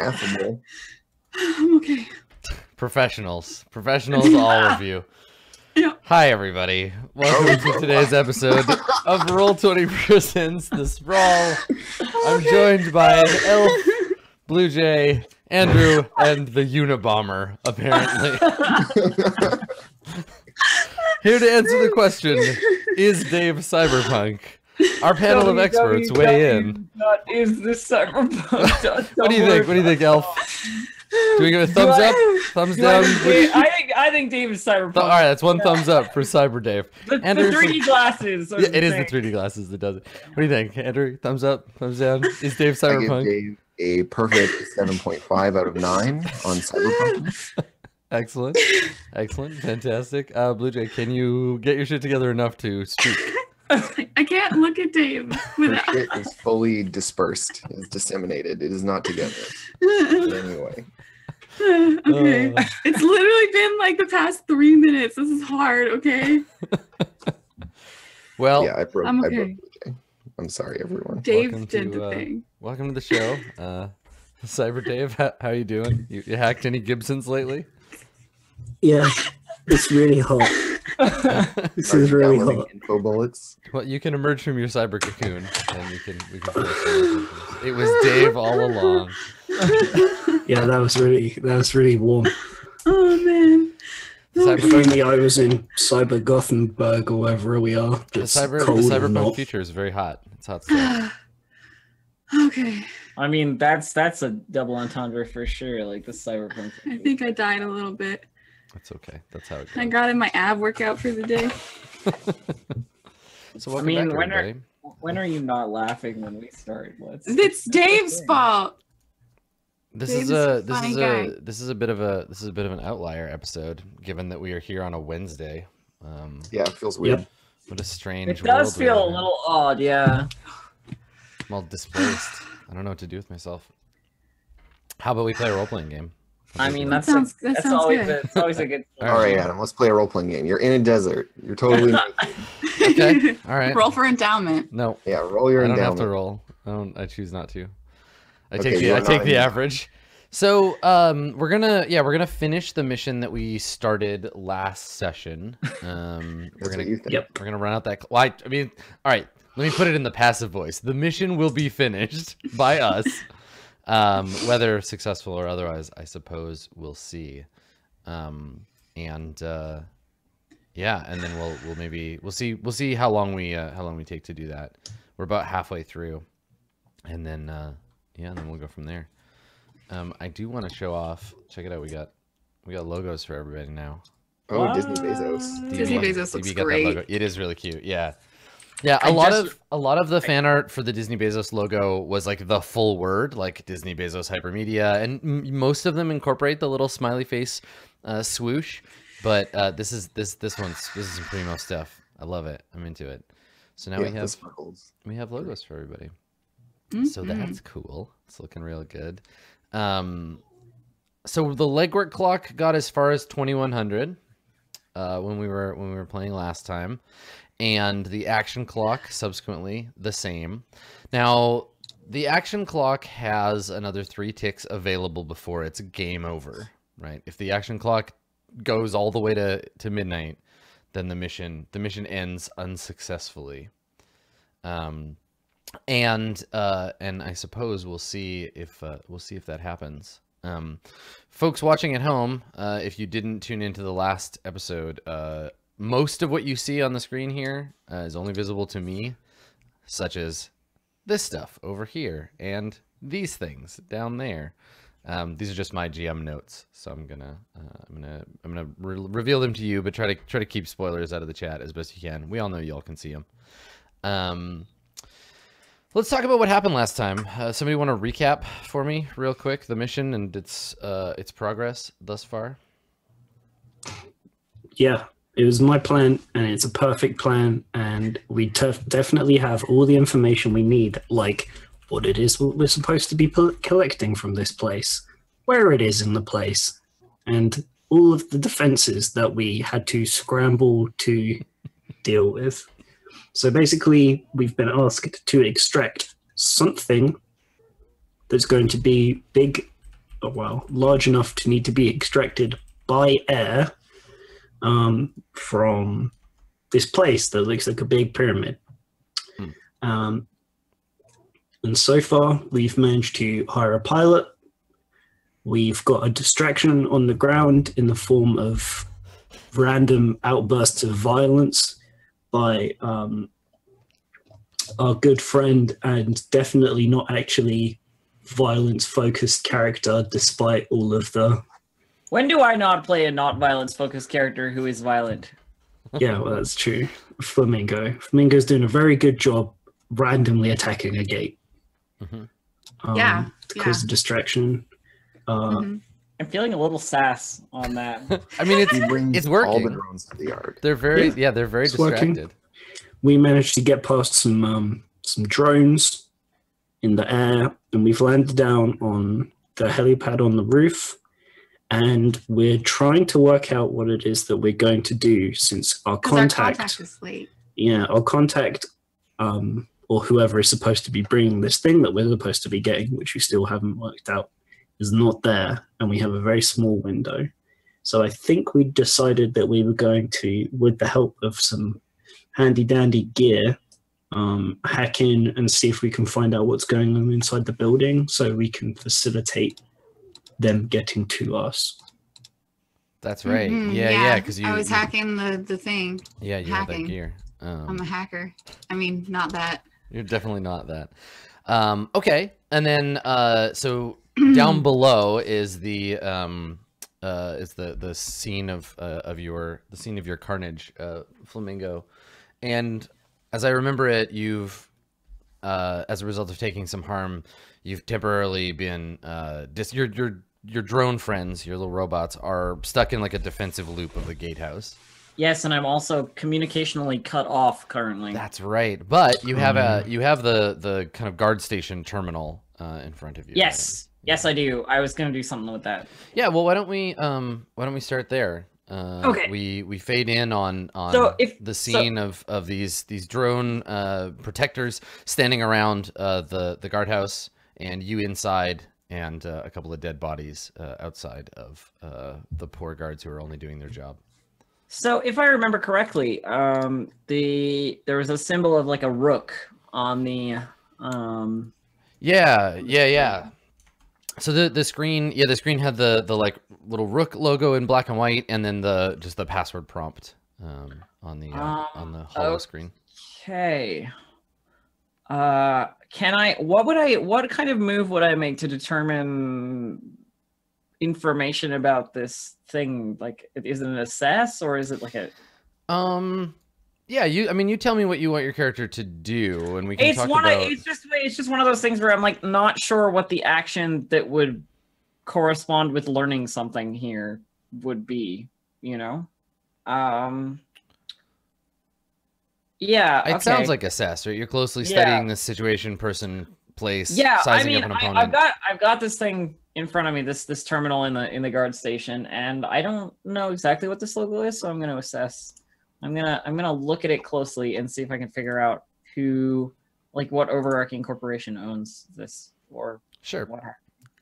affable. I'm okay. Professionals. Professionals, all of you. Yeah. Hi, everybody. Welcome to oh. today's episode of Roll20 Presents, The Sprawl. I'm joined by Elf, Blue Jay, Andrew, and the Unabomber, apparently. Here to answer the question Is Dave Cyberpunk? Our panel of experts weigh in. What is this cyberpunk? What do you think? What do you think, Elf? Do we give a Do thumbs I- up? Thumbs Do down? think I think I think Dave is cyberpunk. All right, that's one thumbs up for Cyber Dave. The, the Andrew, 3D glasses. are Yeah, it is the 3D glasses that does it. What do you think, Andrew? Thumbs up, thumbs down. Is Dave cyberpunk? I give Cyberpunk? Dave a perfect 7.5 out of 9 on Cyberpunk. Excellent, excellent, fantastic. Uh, Blue Jay, can you get your shit together enough to speak? I can't look at Dave Her shit is fully dispersed, is disseminated. It is not together. Anyway, okay. Uh, It's literally been like the past three minutes. This is hard, okay? well, yeah, I broke. I'm I okay. broke Blue Jay. I'm sorry, everyone. Dave Welcome did to, the uh, thing. welcome to the show. Uh, Cyber Dave, how, how you doing? You, you hacked any Gibsons lately? Yeah, it's really hot. This is really downloading hot. Info bullets. Well, you can emerge from your cyber cocoon, and you can we can. finish the questions. It was Dave all along. Yeah, that was really that was really warm. Oh man. If only I was in Cyber Gothenburg or wherever we are. the cyber, cold or cyberpunk future is very hot. It's hot stuff. okay. I mean, that's that's a double entendre for sure. Like the cyberpunk. I think I died a little bit. That's okay. That's how it goes. I got in my ab workout for the day. So welcome mean, back, when are- When are you not laughing when we start? Let's. It's Dave's fault. This Dave's is a a this is guy. a this is a bit of a this is a bit of an outlier episode, given that we are here on a Wednesday. Um, Yeah, it feels weird. Yep. what a strange. It does world feel a in. little odd, yeah. I'm all displaced. I don't know what to do with myself. How about we play a role playing game? What I mean, think? that's Sounds- a, that that's sounds always good. a, it's always a good. All All right, Adam, let's play a role playing game. You're in a desert. You're totally okay. All right. Roll for endowment. No, Yeah, roll your I don't have to roll. I don't. I choose not to. I Okay, take the I take the average. So um, we're gonna yeah we're gonna finish the mission that we started last session. Um, we're gonna what you think. Yep. we're gonna run out that. cl- Well, I, I mean, all right. Let me put it in the passive voice. The mission will be finished by us. Um, whether successful or otherwise, I suppose we'll see. Um, and uh, yeah, and then we'll we'll maybe we'll see we'll see how long we uh, how long we take to do that. We're about halfway through, and then uh, yeah, and then we'll go from there. Um, I do want to show off. Check it out. We got we got logos for everybody now. Oh, Disney Bezos. Disney DB Bezos looks DB great. It is really cute. Yeah. Yeah, a I lot just- of a lot of the fan art for the Disney Bezos logo was like the full word, like Disney Bezos Hypermedia, and m- most of them incorporate the little smiley face uh, swoosh. But uh, this is this this one's this is some primo stuff. I love it. I'm into it. So now yeah, we have we have logos for everybody. Mm-hmm. So that's cool. It's looking real good. Um, so the legwork clock got as far as 2100 uh, when we were when we were playing last time, and the action clock subsequently the same. Now the action clock has another three ticks available before it's game over. Right? If the action clock goes all the way to to midnight, then the mission the mission ends unsuccessfully. Um, and uh, and I suppose we'll see if uh, we'll see if that happens. Um, folks watching at home, uh, if you didn't tune into the last episode, uh, most of what you see on the screen here uh, is only visible to me, such as this stuff over here and these things down there. Um, these are just my GM notes, so I'm gonna uh, I'm gonna I'm gonna re- reveal them to you, but try to try to keep spoilers out of the chat as best you can. We all know y'all can see them. Um, let's talk about what happened last time. Uh, somebody want to recap for me real quick the mission and its uh, its progress thus far? Yeah, it was my plan, and it's a perfect plan, and we definitely have all the information we need, like what it is we're supposed to be pol- collecting from this place, where it is in the place, and all of the defenses that we had to scramble to deal with. So basically, we've been asked to extract something that's going to be big well, large enough to need to be extracted by air um, from this place that looks like a big pyramid. Hmm. Um, and so far, we've managed to hire a pilot. We've got a distraction on the ground in the form of random outbursts of violence by um, our good friend and definitely not actually violence focused character, despite all of the. When do I not play a not violence focused character who is violent? Yeah, well, that's true. Flamingo. Flamingo's doing a very good job randomly attacking a gate. Mhm. Um, Yeah, to yeah. cause a distraction. Uh, Mhm. I'm feeling a little sass on that. I mean, it's He brings It's all the working. drones to the yard. they're very Yeah. yeah, they're very It's working. distracted. we managed to get past some um, some drones in the air, and we've landed down on the helipad on the roof. And we're trying to work out what it is that we're going to do since our contact, contact is late. yeah, our contact, um, or whoever is supposed to be bringing this thing that we're supposed to be getting, which we still haven't worked out, is not there, and we have a very small window. So I think we decided that we were going to, with the help of some handy dandy gear, um, hack in and see if we can find out what's going on inside the building, so we can facilitate them getting to us. That's right. Mhm, Yeah, yeah, because you I was you- hacking the the thing. Yeah, you have that hacking. gear. Um, I'm a hacker. I mean, not that. You're definitely not that. Um, okay, and then uh, so down below is the um, uh, is the the scene of uh, of your the scene of your carnage, uh, flamingo, and as I remember it, you've uh, as a result of taking some harm, you've temporarily been uh, dis- your your your drone friends, your little robots, are stuck in like a defensive loop of the gatehouse. yes, and I'm also communicationally cut off currently. That's right. But you have a you have the the kind of guard station terminal uh, in front of you. yes, yes, I do. I was gonna do something with that. Yeah. Well, why don't we um why don't we start there? Uh, Okay. We we fade in on on So if- the so- scene of of these these drone uh, protectors standing around uh, the the guardhouse and you inside and uh, a couple of dead bodies uh, outside of uh, the poor guards who are only doing their job. So if I remember correctly, um, the there was a symbol of like a rook on the um, Yeah, yeah, yeah. So the the screen, yeah, the screen had the the like little rook logo in black and white, and then the just the password prompt um, on the uh, on the hollow oh. screen. Okay. Uh, can I? What would I? What kind of move would I make to determine information about this thing? Like, is it an assess or is it like a? Um, yeah, you. I mean, you tell me what you want your character to do, and we can It's talk one. about. Of, it's just. It's just one of those things where I'm like not sure what the action that would correspond with learning something here would be. You know. Um. Yeah. It okay. sounds like assess, right? You're closely Yeah. studying the situation, person, place, yeah i mean I, I've got i've got this thing in front of me this this terminal in the in the guard station and i don't know exactly what this logo is so i'm going to assess i'm gonna i'm gonna look at it closely and see if i can figure out who like what overarching corporation owns this or sure. what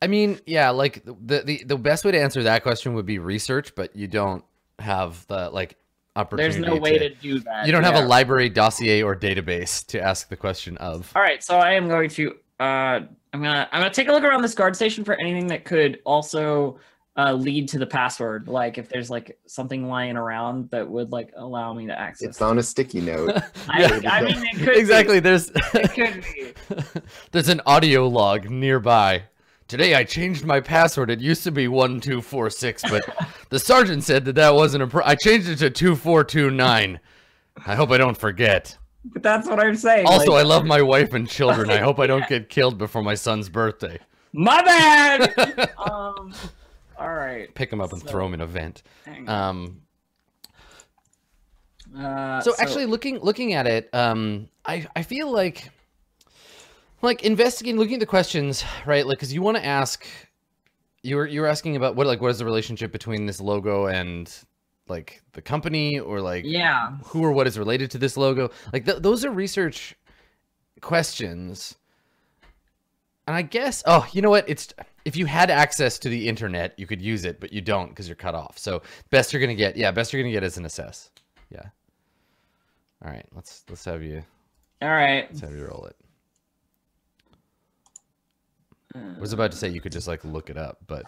I mean, yeah, like the, the the best way to answer that question would be research, but you don't have the like opportunity. there's no way to, do that You don't have a library dossier or database to ask the question of. all right so i am going to uh i'm gonna i'm gonna take a look around this guard station for anything that could also uh, lead to the password like if there's like something lying around that would like allow me to access It's on a sticky note. I, Yeah. I mean, it could exactly. There's It could be. there's an audio log nearby. Today I changed my password. It used to be one two four six, but the sergeant said that that wasn't a. Pro- I changed it to two four two nine. I hope I don't forget. But that's what I'm saying. Also, like, I love my wife and children. I hope I don't get killed before my son's birthday. my bad. um. All right. Pick him up and So- throw him in a vent. Um, Uh, so actually looking looking at it um i i feel like like investigating looking at the questions right like because you want to ask you were you were asking about what like what is the relationship between this logo and like the company or like yeah. who or what is related to this logo like th- those are research questions and i guess oh you know what it's if you had access to the internet, you could use it, but you don't because you're cut off. So best you're gonna get, yeah, best you're gonna get is an assess. Yeah. All right, let's let's have you All right. let's have you roll it. I was about to say you could just like look it up, but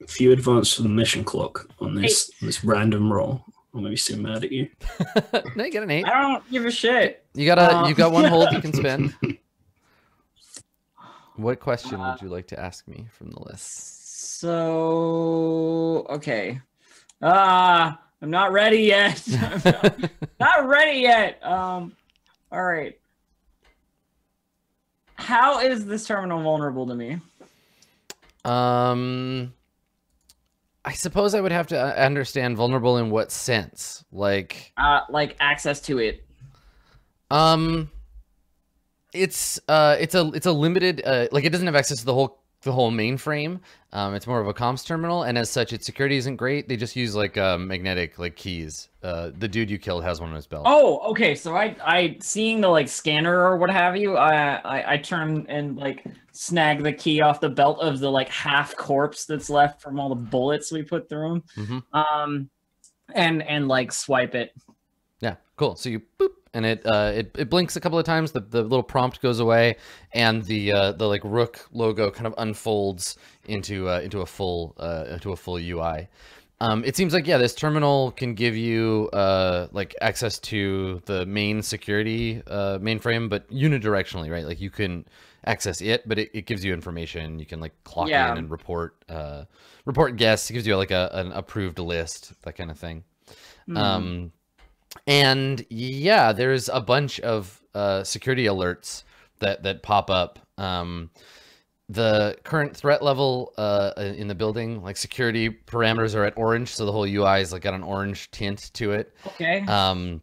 If you advance to the mission clock on this this random roll, I'm gonna be so mad at you. no, you get an eight. I don't give a shit. You got a Um, you got one hold you can spend. What question would you like to ask me from the list? So okay. Ah, I'm not ready yet. I'm not, not ready yet. Um, all right. How is this terminal vulnerable to me? Um, I suppose I would have to uh, understand vulnerable in what sense. Like, Uh, like access to it. um, it's uh, it's a it's a limited uh, like it doesn't have access to the whole the whole mainframe. Um, it's more of a comms terminal, and as such, its security isn't great. They just use like uh, magnetic like keys. Uh, the dude you killed has one on his belt. Oh, okay. So I, I seeing the like scanner or what have you. I, I, I turn and like snag the key off the belt of the like half corpse that's left from all the bullets we put through him. Mhm. Um, and and like swipe it. Yeah, cool. So you boop, and it uh, it it blinks a couple of times. The the little prompt goes away, and the uh, the like Rook logo kind of unfolds into uh, into a full uh, into a full UI. Um, it seems like yeah, this terminal can give you uh, like access to the main security uh, mainframe, but unidirectionally, right? Like you can access it, but it, it gives you information. You can like clock Yeah. in and report uh, report guests. It gives you like a, an approved list, that kind of thing. Hmm. Um, and yeah, there's a bunch of uh, security alerts that that pop up. Um, the current threat level uh, in the building, like security parameters, are at orange, so the whole UI is like got an orange tint to it. okay. Um,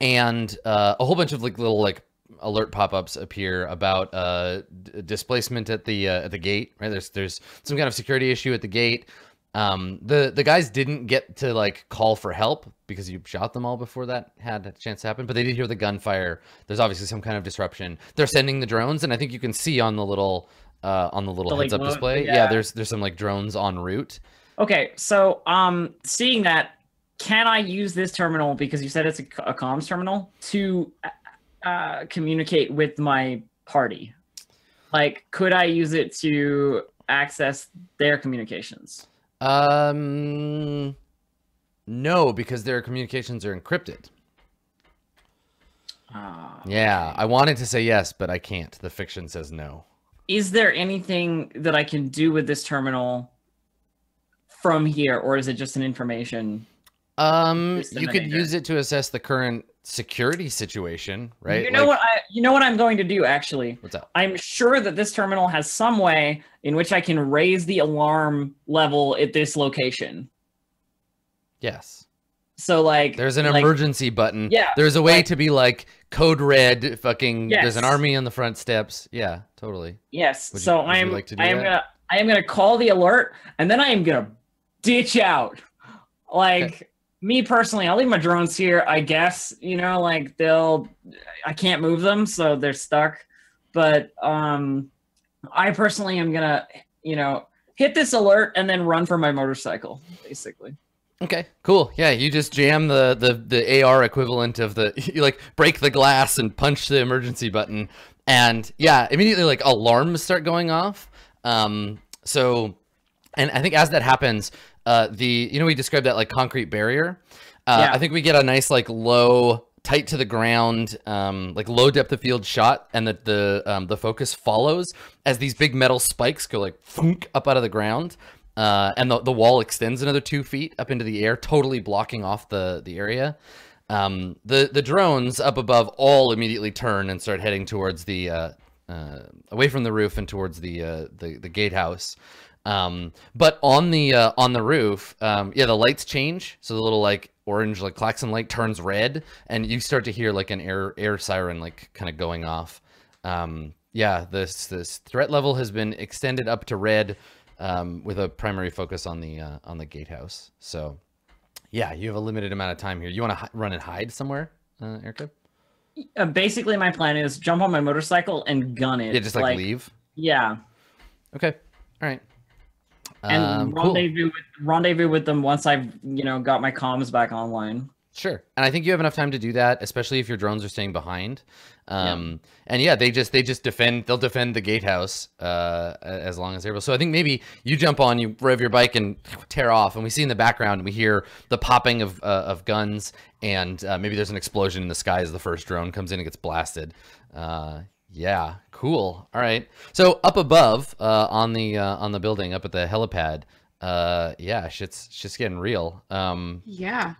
and uh, a whole bunch of like little like alert pop-ups appear about uh, d- displacement at the uh, at the gate. Right, there's there's some kind of security issue at the gate. Um, the the guys didn't get to like call for help because you shot them all before that had a chance to happen, but they did hear the gunfire. There's obviously some kind of disruption. They're sending the drones, and I think you can see on the little uh, on the little The, like, heads up display. Yeah. yeah. there's there's some like drones en route. Okay, so um, seeing that, can I use this terminal because you said it's a comms terminal to uh, communicate with my party? Like, could I use it to access their communications? Um, no, because their communications are encrypted. Ah. Yeah, I wanted to say yes, but I can't. The fiction says no. Is there anything that I can do with this terminal from here, or is it just an information? Um, you could use it to assess the current security situation, right? You know Like- what? I you know what I'm going to do actually. What's up? I'm sure that this terminal has some way in which I can raise the alarm level at this location. Yes. So like There's an like- emergency button. Yeah, There's a way like- to be like code red. Fucking. There's an army on the front steps. Yeah, totally. Yes. Would so you I am like to do I am that? gonna I am gonna call the alert and then I am gonna ditch out. Like me personally, I'll leave my drones here, I guess. You know, like they'll I can't move them, so they're stuck. But um I personally am gonna, you know, hit this alert and then run for my motorcycle, basically. Okay, cool. Yeah, you just jam the the the AR equivalent of the you like break the glass and punch the emergency button, and yeah, immediately like alarms start going off. Um, so, and I think as that happens, uh, the you know we described that like concrete barrier. Uh, Yeah. I think we get a nice like low, tight to the ground, um, like low depth of field shot, and that the um, the focus follows as these big metal spikes go like up out of the ground. Uh, and the, the wall extends another two feet up into the air, totally blocking off the, the area. Um, the, the drones up above all immediately turn and start heading towards the, uh, uh, away from the roof and towards the, uh, the, the gatehouse. Um, but on the, uh, on the roof, um, yeah, the lights change. So the little like orange, like klaxon light turns red and you start to hear like an air, air siren, like kind of going off. Um, yeah, this, this threat level has been extended up to red um, with a primary focus on the uh, on the gatehouse. So, yeah, you have a limited amount of time here. You want to run and hide somewhere, uh, Erica? Uh, basically, my plan is jump on my motorcycle and gun it. Yeah, just like, leave. Yeah. Okay. All right. And Um, cool. rendezvous with rendezvous with them once I've you know got my comms back online. Sure, and I think you have enough time to do that, especially if your drones are staying behind. Um, And yeah, they just they just defend. They'll defend the gatehouse uh, as long as they're able. So I think maybe you jump on, you rev your bike, and tear off. And we see in the background, we hear the popping of uh, of guns, and uh, maybe there's an explosion in the sky as the first drone comes in and gets blasted. Uh, yeah, cool. All right. So up above uh, on the uh, on the building, up at the helipad. Uh, yeah, shit's shit's getting real. Um, Yeah.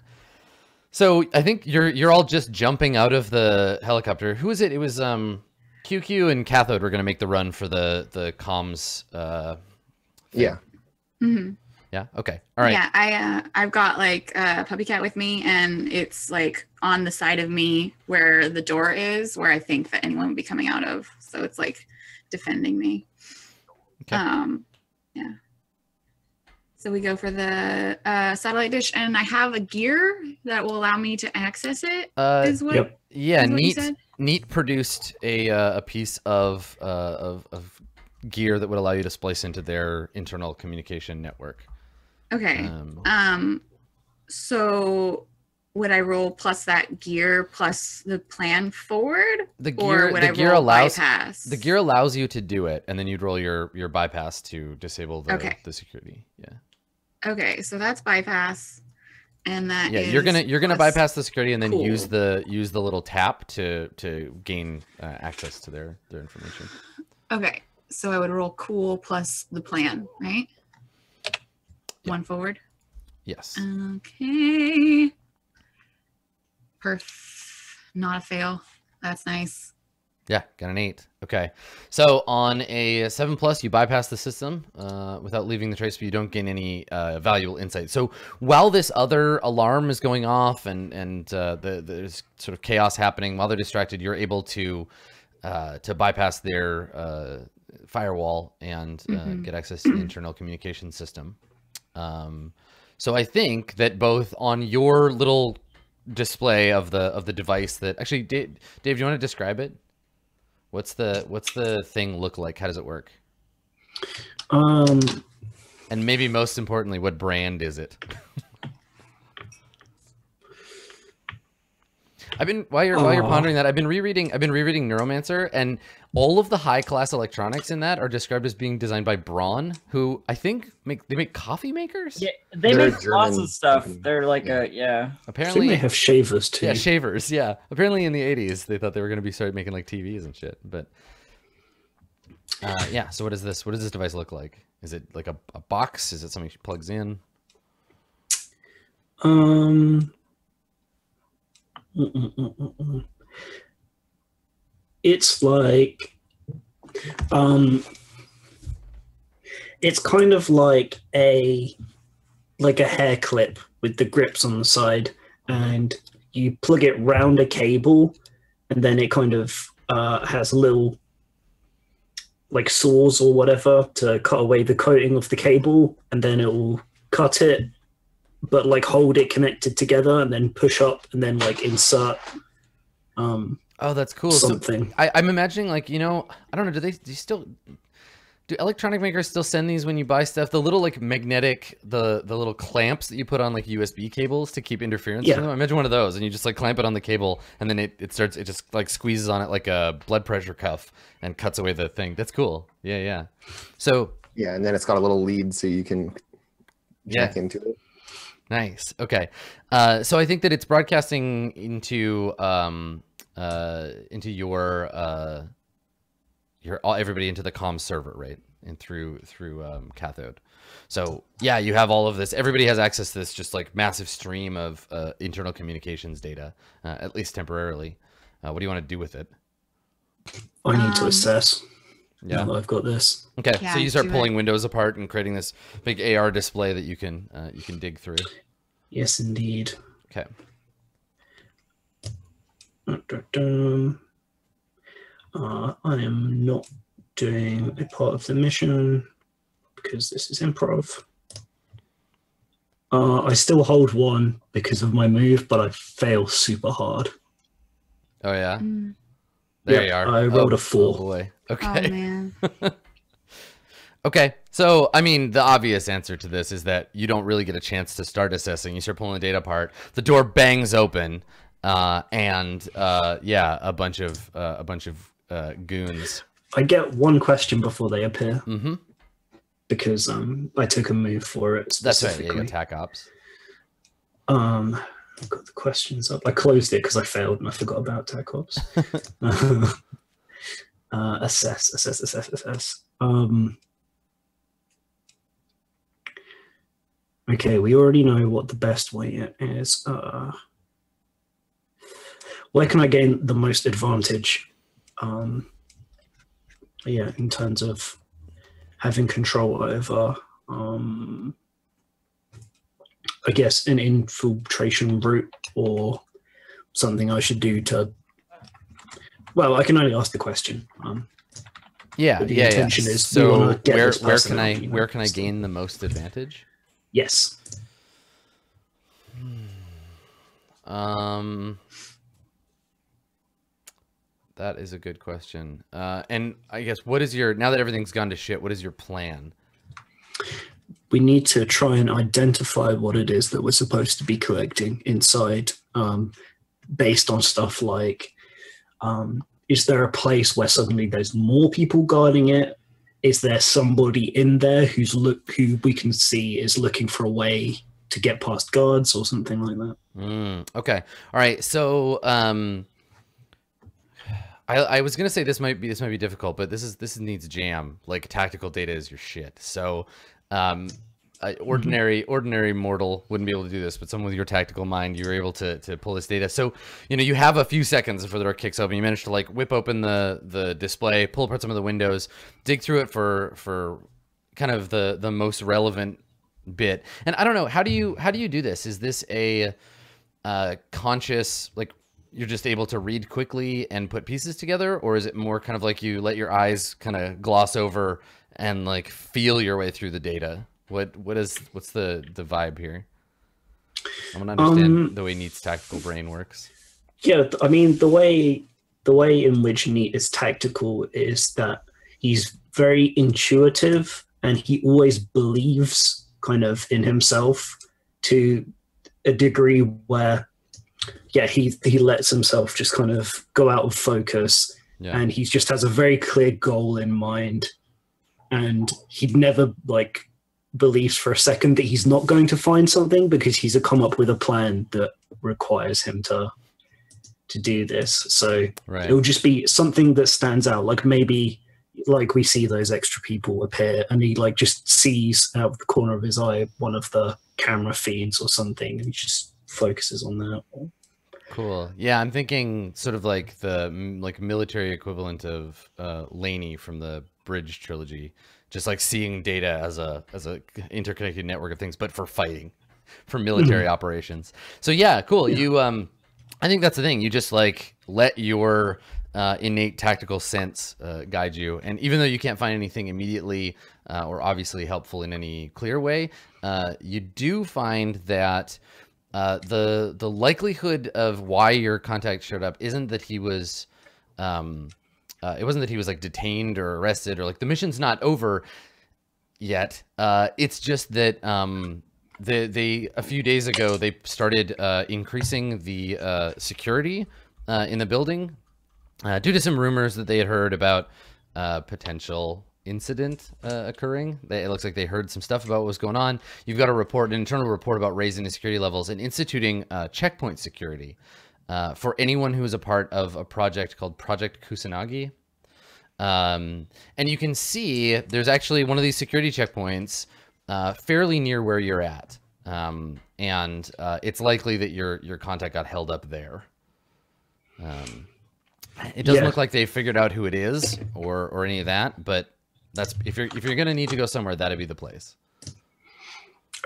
So I think you're you're all just jumping out of the helicopter. Who is it? It was um QQ and Cathode were gonna make the run for the the comms. Uh, Yeah. Mm -hmm. yeah. Okay. All right. Yeah, I uh, I've got like a puppy cat with me, and it's like on the side of me where the door is, where I think that anyone would be coming out of. So it's like defending me. Okay. Um, yeah. So we go for the uh, satellite dish, and I have a gear that will allow me to access it. Uh, Is what? Yep. yeah. is what Neat. Neat produced a uh, a piece of uh of of gear that would allow you to splice into their internal communication network. Okay. Um, Um, so would I roll plus that gear plus the plan forward, the gear would the gear allows bypass? the gear allows you to do it, and then you'd roll your your bypass to disable the Okay. the security. Yeah. Okay, so that's bypass, and that yeah you're gonna you're gonna bypass the security and then use the use the little tap to to gain uh, access to their their information Okay, so I would roll cool plus the plan, right? One forward. yes Okay. Perf. Not a fail. That's nice. Yeah got an eight okay so on a seven plus you bypass the system uh, without leaving the trace but you don't gain any uh, valuable insight so while this other alarm is going off and and uh, the, there's sort of chaos happening while they're distracted you're able to uh, to bypass their uh, firewall and uh, Mhm. get access to the internal communication system. Um, so I think that both on your little display of the of the device that actually Dave, Dave do you want to describe it? What's the what's the thing look like? How does it work? Um, And maybe most importantly, what brand is it? I've been while you're while you're pondering that, I've been rereading I've been rereading Neuromancer, and all of the high class electronics in that are described as being designed by Braun, who I think make they make coffee makers. Yeah, they They're a make lots of stuff. company. They're like Yeah. a yeah. Apparently, they have shavers too. yeah, shavers. Yeah, apparently in the '80s they thought they were going to be started making like TVs and shit. But uh, yeah, so what is this? What does this device look like? Is it like a, a box? Is it something she plugs in? Um. It's like, um, it's kind of like a like a hair clip with the grips on the side, and you plug it round a cable, and then it kind of uh, has little like saws or whatever to cut away the coating of the cable, and then it will cut it but like hold it connected together and then push up and then like insert um Oh, that's cool. So something. I, I'm imagining like you know I don't know. Do they do you still do electronic makers still send these when you buy stuff? The little like magnetic the the little clamps that you put on like USB cables to keep interference Yeah. from them. Imagine one of those, and you just like clamp it on the cable, and then it, it starts it just like squeezes on it like a blood pressure cuff and cuts away the thing. That's cool. Yeah, yeah. So Yeah, and then it's got a little lead so you can yeah, jack into it. Nice. Okay. Uh, so I think that it's broadcasting into um, uh, into your uh, your all everybody into the comm server, right? And through through um, cathode. So yeah, you have all of this. Everybody has access to this just like massive stream of uh, internal communications data, uh, at least temporarily. Uh, what do you want to do with it? I need to Um, assess. Yeah. Now I've got this. Okay. Yeah, so you start do it. pulling windows apart and creating this big AR display that you can uh, you can dig through. Yes, indeed. Okay. Uh, I am not doing a part of the mission because this is improv. Uh, I still hold one because of my move, but I fail super hard. Oh yeah. Mm. There Yeah, you are. I rolled oh, a four. Oh boy. Oh Okay. man. Okay, so I mean, the obvious answer to this is that you don't really get a chance to start assessing. You start pulling the data apart. The door bangs open, uh, and uh, yeah, a bunch of uh, a bunch of uh, goons. I get one question before they appear Mm-hmm. because um I took a move for it That's right. Yeah, specifically. attack ops. Um, I've got the questions up. I closed it because I failed and I forgot about tech ops. uh, assess, assess, assess, assess. Um, okay, we already know what the best way is. Uh, where can I gain the most advantage? Um, yeah, in terms of having control over. Um, I guess an infiltration route or something I should do to. Well, I can only ask the question. Um, Yeah, the yeah, yeah. is So get where where can I where can I gain the most advantage? yes. Um, that is a good question. Uh, and I guess what is your now that everything's gone to shit? What is your plan? We need to try and identify what it is that we're supposed to be collecting inside um, based on stuff like um, is there a place where suddenly there's more people guarding it is there somebody in there who's look who we can see is looking for a way to get past guards or something like that Mm, okay. All right. So, um, I, I was gonna say this might be this might be difficult, but this is this needs jam. Like tactical data is your shit. So, um, I, ordinary ordinary mortal wouldn't be able to do this, but someone with your tactical mind, you're able to to pull this data. So, you know, you have a few seconds before the door kicks open. You manage to like whip open the the display, pull apart some of the windows, dig through it for for kind of the the most relevant bit. And I don't know how do you how do you do this? Is this a uh, conscious like you're just able to read quickly and put pieces together or is it more kind of like you let your eyes kind of gloss over and like feel your way through the data. What what is what's the the vibe here? I'm gonna understand Um, the way neat's tactical brain works. Yeah, I mean the way the way in which Neat is tactical is that he's very intuitive and he always believes kind of in himself to a degree where yeah he he lets himself just kind of go out of focus yeah. and he just has a very clear goal in mind and he'd never like believes for a second that he's not going to find something because he's a come up with a plan that requires him to to do this. So right. it'll just be something that stands out. Like maybe like we see those extra people appear and he like just sees out of the corner of his eye one of the camera feeds or something and he just focuses on that. Cool. Yeah, I'm thinking sort of like the like military equivalent of uh, Laney from the Bridge trilogy, just like seeing data as a as a interconnected network of things, but for fighting, for military operations. So yeah, cool. You um, I think that's the thing. You just like let your uh, innate tactical sense uh, guide you, and even though you can't find anything immediately uh, or obviously helpful in any clear way, uh, you do find that uh, the the likelihood of why your contact showed up isn't that he was um uh, it wasn't that he was like detained or arrested or like the mission's not over yet uh it's just that um the they a few days ago they started uh increasing the uh security uh in the building uh due to some rumors that they had heard about uh potential incident uh, occurring. They, it looks like they heard some stuff about what was going on. You've got a report, an internal report about raising the security levels and instituting uh, checkpoint security uh, for anyone who is a part of a project called Project Kusanagi. Um, and you can see there's actually one of these security checkpoints uh, fairly near where you're at. Um, and uh, it's likely that your your contact got held up there. Um, it doesn't Yeah. look like they figured out who it is or or any of that, but that's if you're if you're gonna need to go somewhere, that'd be the place.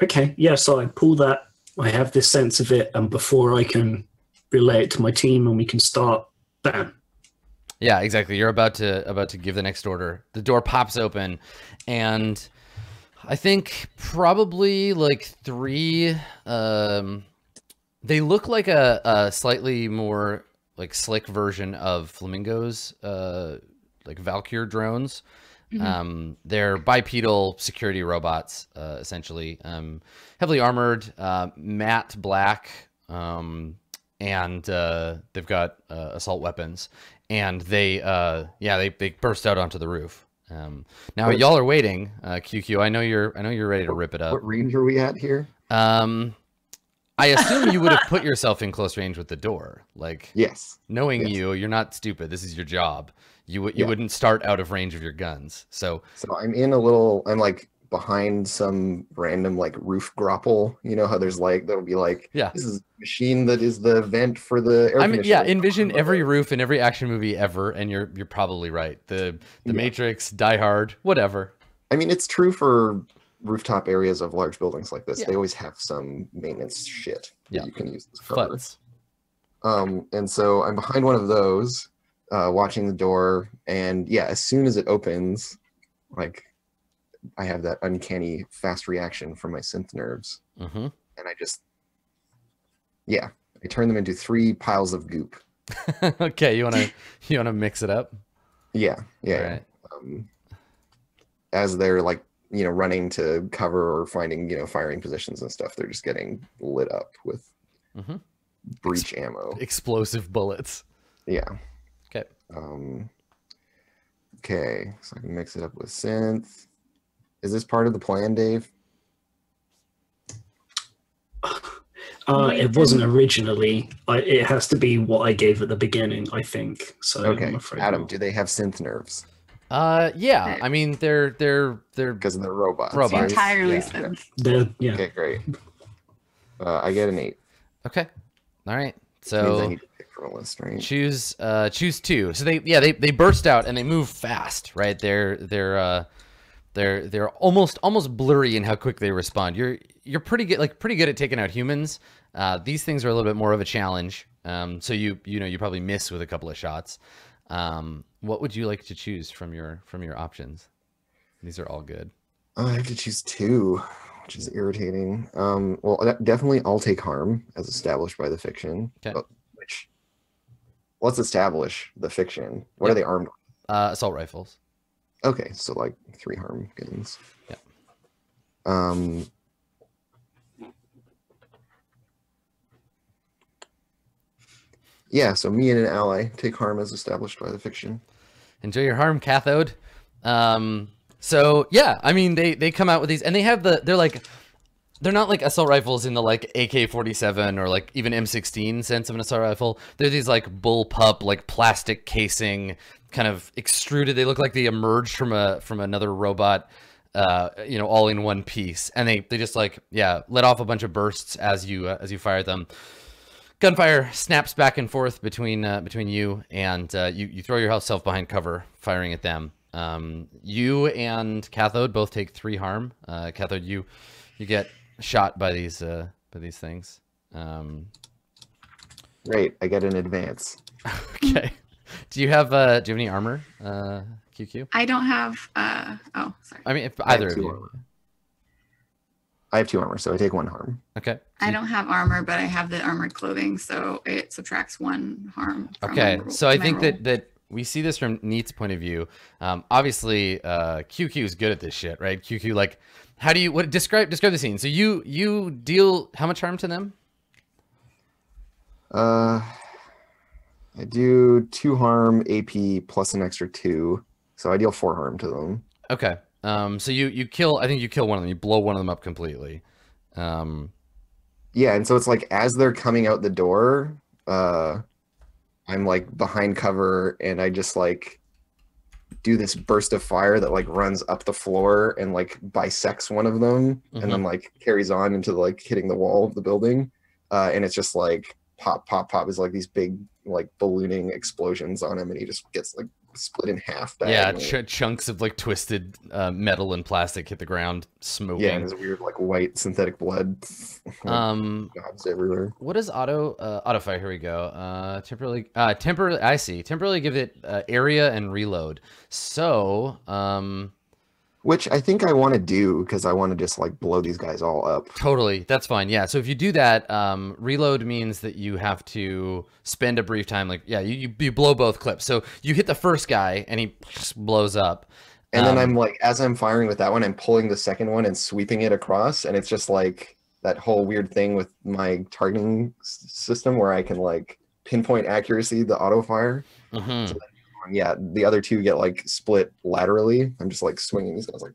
Okay, yeah, so I pull that. I have this sense of it, and before I can relay it to my team and we can start, bam. Yeah, exactly. You're about to about to give the next order. The door pops open, and I think probably like three. Um, they look like a, a slightly more like slick version of flamingos, uh, like Valkyr drones. Mhm. Um, they're bipedal security robots, uh, essentially, um, heavily armored, uh, matte black, um, and uh, they've got uh, assault weapons. And they, uh, yeah, they, they burst out onto the roof. Um, now y'all are waiting, uh, QQ. I know you're, I know you're ready to rip it up. What range are we at here? Um, I assume you would have put yourself in close range with the door, like Yes. knowing Yes. you, you're not stupid. This is your job. You would you Yeah. wouldn't start out of range of your guns. So So I'm in a little. I'm like behind some random like roof grapple. You know how there's like that'll be like yeah. this is a machine that is the vent for the air I mean, yeah. Envision every roof in every action movie ever, and you're you're probably right. The the Yeah. Matrix, Die Hard, whatever. I mean, it's true for rooftop areas of large buildings like this. Yeah. They always have some maintenance shit that Yeah. you can use as cover. Um, and so I'm behind one of those, uh, watching the door, and yeah, as soon as it opens, like I have that uncanny fast reaction from my synth nerves, hmm and I just, yeah, I turn them into three piles of goop. okay, you wanna you wanna mix it up? Yeah, yeah. Right. Um, as they're like, you know, running to cover or finding, you know, firing positions and stuff, they're just getting lit up with Mhm. breach ammo. Explosive bullets. Yeah. Okay. Um, okay, so I can mix it up with synth. Is this part of the plan, Dave? Uh, it wasn't originally. I, it has to be what I gave at the beginning, I think. So Okay, I'm afraid Adam, not. do they have synth nerves Uh, yeah. I mean, they're they're they're because they're robots? Robots. right? Entirely Yeah. synth. They're, yeah. Okay, great. Uh, I get an eight. okay. All right. Which means I So need to pick from a list, right? choose uh choose two. So they yeah they they burst out and they move fast. Right. They're they're uh they're they're almost almost blurry in how quick they respond. You're you're pretty good like pretty good at taking out humans. Uh, these things are a little bit more of a challenge. Um, so you you know you probably miss with a couple of shots. Um, what would you like to choose from your from your options? These are all good. Oh, I have to choose two, which is irritating. Um, well, definitely I'll take harm as established by the fiction. Okay. Which let's establish the fiction. What Yep. are they armed? with? Uh, assault rifles. Okay, so like three harm guns. Yeah. Um. Yeah, so me and an ally take harm as established by the fiction. enjoy your harm cathode um so yeah i mean they they come out with these and they have the they're like they're not like assault rifles in the like ak-47 or like even m16 sense of an assault rifle they're these like bullpup like plastic casing kind of extruded they look like they emerged from a from another robot uh you know all in one piece and they they just like yeah let off a bunch of bursts as you uh, as you fire them gunfire snaps back and forth between uh, between you and uh, you. You throw yourself behind cover, firing at them. Um, you and Cathode both take three harm. Uh, Cathode, you you get shot by these uh, by these things. Um, Great, I get an advance. okay. Do you have uh, do you have any armor, uh, QQ? I don't have. uh Oh, sorry. I mean, if I either of you. armor. I have two armor, so I take one harm. Okay. I don't have armor, but I have the armored clothing, so it subtracts one harm. from Okay, my so I think roll. that that we see this from Neat's point of view. Um, obviously, uh, QQ is good at this shit, right? QQ, like, how do you what describe describe the scene? So you you deal how much harm to them? Uh, I do two harm AP plus an extra two, so I deal four harm to them. Okay. Um, so you you kill. I think you kill one of them. You blow one of them up completely. Um, Yeah, and so it's like as they're coming out the door, uh, I'm like behind cover, and I just like do this burst of fire that like runs up the floor and like bisects one of them, and then like carries on into like hitting the wall of the building, uh, and it's just like pop, pop, pop is like these big like ballooning explosions on him, and he just gets like split in half. yeah, ch- chunks of like twisted uh, metal and plastic hit the ground, smoking. yeah, and there's weird like white synthetic blood. um, everywhere. What is auto uh, auto fire? Here we go. Uh, temporarily, uh, temporarily. I see. Temporarily give it uh, area and reload. So, um, Which I think I want to do because I want to just like blow these guys all up. totally, that's fine. Yeah. So if you do that, um, reload means that you have to spend a brief time. Like, yeah, you you, you blow both clips. So you hit the first guy and he blows up. And then Um, I'm like, as I'm firing with that one, I'm pulling the second one and sweeping it across, and it's just like that whole weird thing with my targeting system where I can like pinpoint accuracy the auto fire. Mhm. Yeah, the other two get like split laterally. I'm just like swinging these guys like,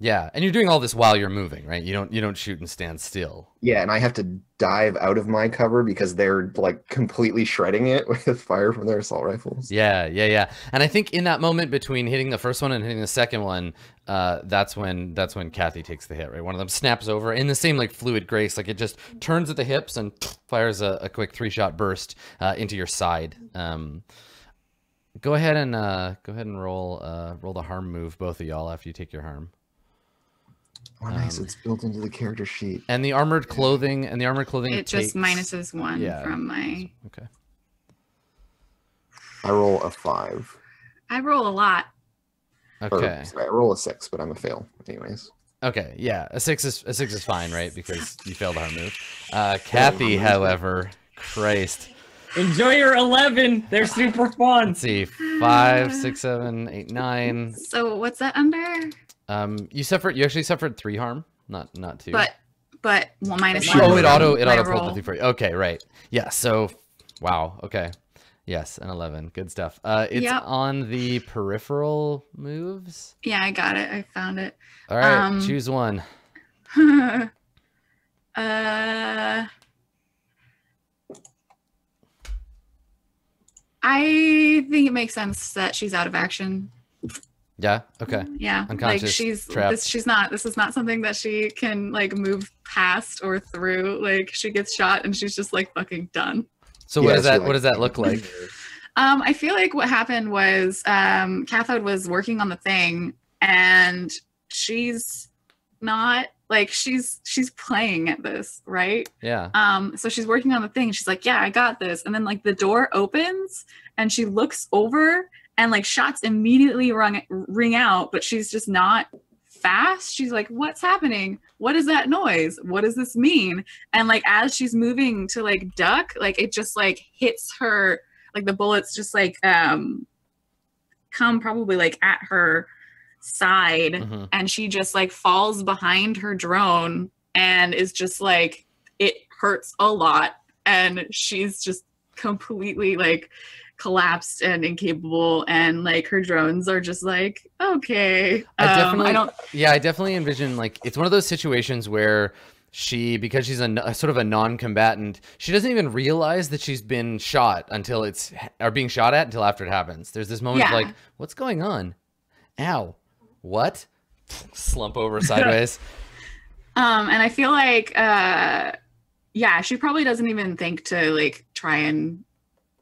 Yeah, and you're doing all this while you're moving, right? You don't you don't shoot and stand still. yeah, and I have to dive out of my cover because they're like completely shredding it with fire from their assault rifles. Yeah, yeah, yeah. And I think in that moment between hitting the first one and hitting the second one, uh, that's when that's when Kathy takes the hit, right? One of them snaps over in the same like fluid grace, like it just turns at the hips and fires a, a quick three shot burst uh, into your side. Um, go ahead and uh, go ahead and roll uh, roll the harm move, both of y'all, after you take your harm. Oh, nice! Um, it's built into the character sheet. And the armored clothing and the armored clothing It just takes- minuses one yeah. from my. Okay. I roll a five. I roll a lot. Or, Okay. sorry, I roll a six, but I'm a fail. Anyways. Okay, yeah, a six is a six is fine, right? Because you failed the harm move. Uh, Kathy, however, Christ, Enjoy your 11. They're super fun. let's see, five, six, seven, eight, nine. So what's that under? Um, you suffered. You actually suffered three harm, not not two. But but well, minus Oh, one. oh, it auto it auto pulled the three for you. Okay, right. Yeah. So, wow. Okay. Yes, an eleven. Good stuff. Uh, it's Yep. on the peripheral moves. Yeah, I got it. I found it. All right, Um, choose one. uh, I think it makes sense that she's out of action. Yeah. Okay. Yeah, like she's trapped. this, she's not. This is not something that she can like move past or through. Like she gets shot and she's just like fucking done. So what Yeah, does that like- what does that look like? Um, I feel like what happened was um, Cathode was working on the thing, and she's not like she's she's playing at this, right? Yeah. Um, so she's working on the thing. She's like, "Yeah, I got this," and then like the door opens, and she looks over, and like shots immediately rung, ring out, but she's just not fast. She's like, "What's happening? What is that noise? What does this mean?" And like as she's moving to like duck, like it just like hits her like the bullets just like um come probably like at her side Mhm. and she just like falls behind her drone and is just like it hurts a lot and she's just completely like collapsed and incapable and like her drones are just like okay I um, definitely- I don't Yeah, I definitely envision like it's one of those situations where she, because she's a sort of a non-combatant, she doesn't even realize that she's been shot until it's or being shot at until after it happens. There's this moment of Yeah. like, what's going on? Ow! What? Slump over sideways. Um, and I feel like, uh, yeah, she probably doesn't even think to like try and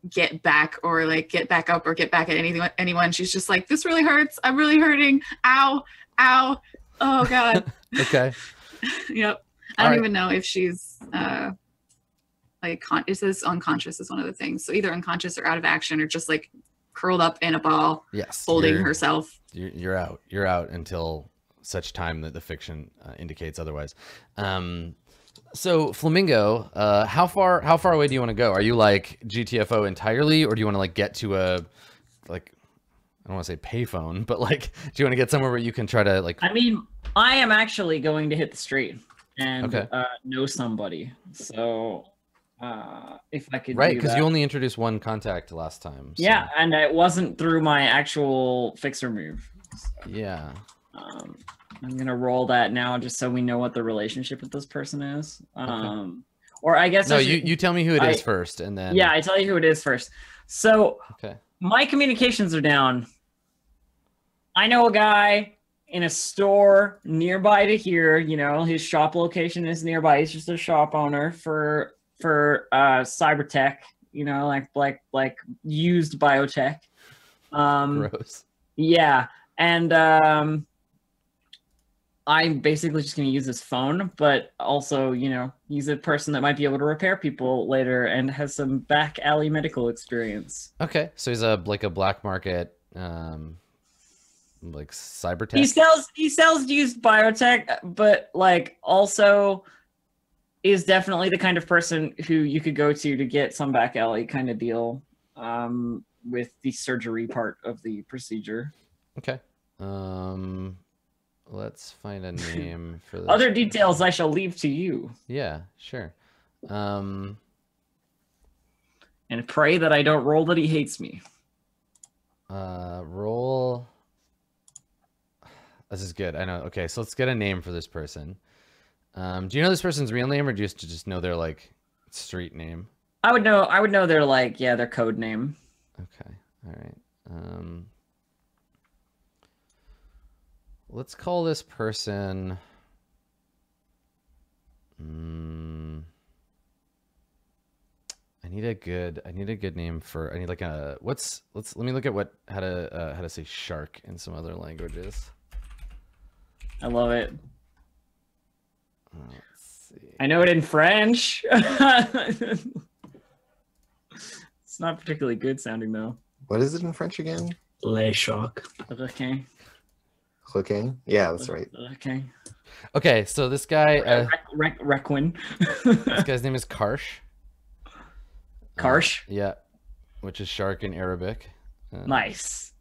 get back or like get back up or get back at anything anyone. She's just like, this really hurts. I'm really hurting. Ow, ow. Oh god. okay. yep. I don't Alright. even know if she's uh like con- it says unconscious is one of the things. So either unconscious or out of action or just like curled up in a ball, Yes. holding herself. You're, you're out. You're out until such time that the fiction uh, indicates otherwise. Um, so Flamingo, uh, how far how far away do you want to go? Are you like GTFO entirely, or do you want to like get to a like I don't want to say payphone, but like do you want to get somewhere where you can try to like I mean, I am actually going to hit the street and Okay. uh, know somebody. So uh, if I could, right because you only introduced one contact last time. so- yeah, and it wasn't through my actual fixer move. yeah. Um, I'm gonna roll that now, just so we know what the relationship with this person is. Um, or I guess No, I you should- you tell me who it is I- first, and then yeah, I tell you who it is first. So okay. my communications are down. I know a guy in a store nearby to here. You know, his shop location is nearby. He's just a shop owner for for uh, cyber tech. You know, like like like used biotech. Um, Gross. yeah, and um, I'm basically just going to use his phone, but also, you know, he's a person that might be able to repair people later and has some back alley medical experience. Okay, so he's a like a black market, um, like cyber tech. He sells he sells used biotech, but like also is definitely the kind of person who you could go to to get some back alley kind of deal um, with the surgery part of the procedure. Okay. Um, let's find a name for this. Other details I shall leave to you, Yeah, sure. Um, and pray that I don't roll that he hates me. uh, roll. This is good. I know. Okay, so let's get a name for this person. Um, do you know this person's real name, or just to just know their like street name? I would know. I would know their like yeah their code name. Okay. All right. Um, let's call this person. Mm, I need a good. I need a good name for. I need like a. What's. Let's. Let me look at what how to uh, how to say shark in some other languages. I love it. Uh, let's see. I know it in French. it's not particularly good sounding though. What is it in French again? Le Shark. Okay. Clicking? Yeah, that's right. Okay. Okay, so this guy. Uh, Rec- Rec- Requin. this guy's name is Karsh. Uh, Karsh. yeah, which is shark in Arabic. Uh, Nice.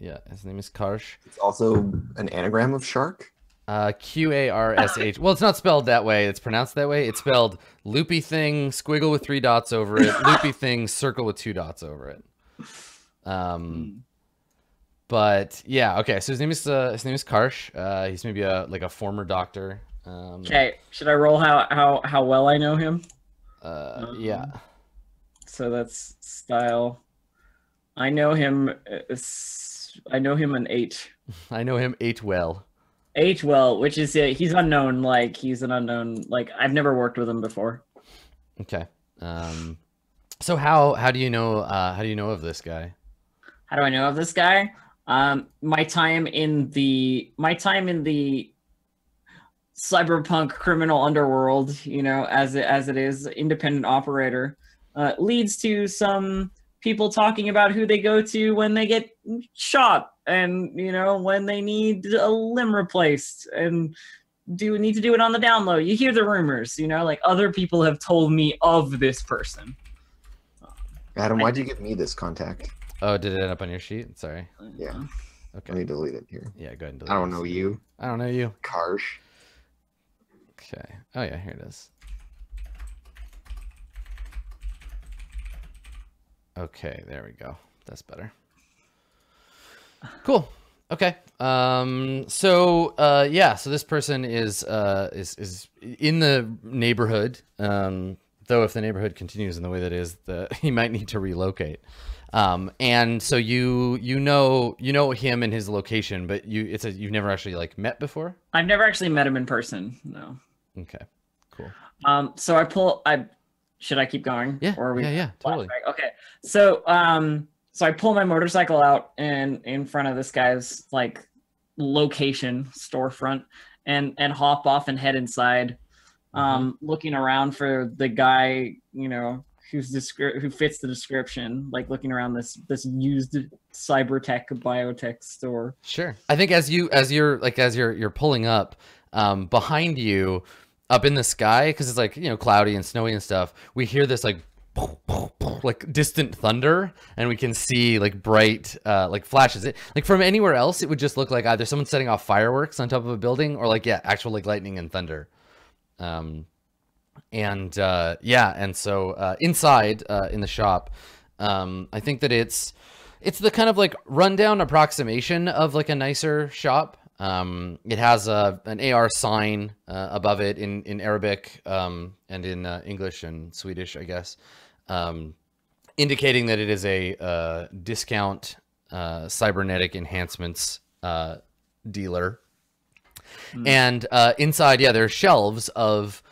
Yeah, his name is Karsh. It's also an anagram of shark. Uh, Q A R S H. Well, it's not spelled that way. It's pronounced that way. It's spelled loopy thing, squiggle with three dots over it, loopy thing, circle with two dots over it. Um, but yeah, okay. So his name is uh, his name is Karsh. Uh, he's maybe a like a former doctor. Um, Okay. Should I roll how how how well I know him? Uh, yeah. So that's style. I know him. I know him an eight. I know him eight well. Eight well, which is he's unknown. Like he's an unknown. Like I've never worked with him before. Okay. Um, so how how do you know uh how do you know of this guy? How do I know of this guy? Um, my time in the my time in the cyberpunk criminal underworld, you know, as it, as it is, independent operator, uh, leads to some people talking about who they go to when they get shot, and you know when they need a limb replaced, and do need to do it on the down low. You hear the rumors, you know, like other people have told me of this person. Adam, why'd you give me this contact? Oh, did it end up on your sheet? Sorry. Yeah. Okay. Let me delete it here. Yeah, go ahead and delete it. I don't this. know you, I don't know you. Karsh. Okay. Oh yeah, here it is. Okay, there we go. That's better. Cool. Okay. Um so uh yeah, so this person is uh is is in the neighborhood. Um though if the neighborhood continues in the way that is, the he might need to relocate. Um and so you you know you know him and his location, but you it's a you've never actually like met before? I've never actually met him in person. No. Okay. Cool. Um, so I pull. I should I keep going? Yeah. Or are we yeah, yeah, totally. flashback? Okay. So um, so I pull my motorcycle out and in front of this guy's like location storefront and and hop off and head inside, um, looking around for the guy you know who's descri- who fits the description, like looking around this this used cyber tech biotech store. Sure. I think as you as you're like as you're you're pulling up, um, behind you, up in the sky, because it's like you know cloudy and snowy and stuff. We hear this like like distant thunder, and we can see like bright uh, like flashes. It like from anywhere else, it would just look like either someone setting off fireworks on top of a building, or like yeah, actual like lightning and thunder. Um, and uh, yeah, and so uh, inside uh, in the shop, um, I think that it's it's the kind of like rundown approximation of like a nicer shop. Um, it has a an AR sign uh, above it in in Arabic um, and in uh, English and Swedish, I guess, um, indicating that it is a uh, discount uh, cybernetic enhancements uh, dealer. And uh, inside, yeah, there are shelves of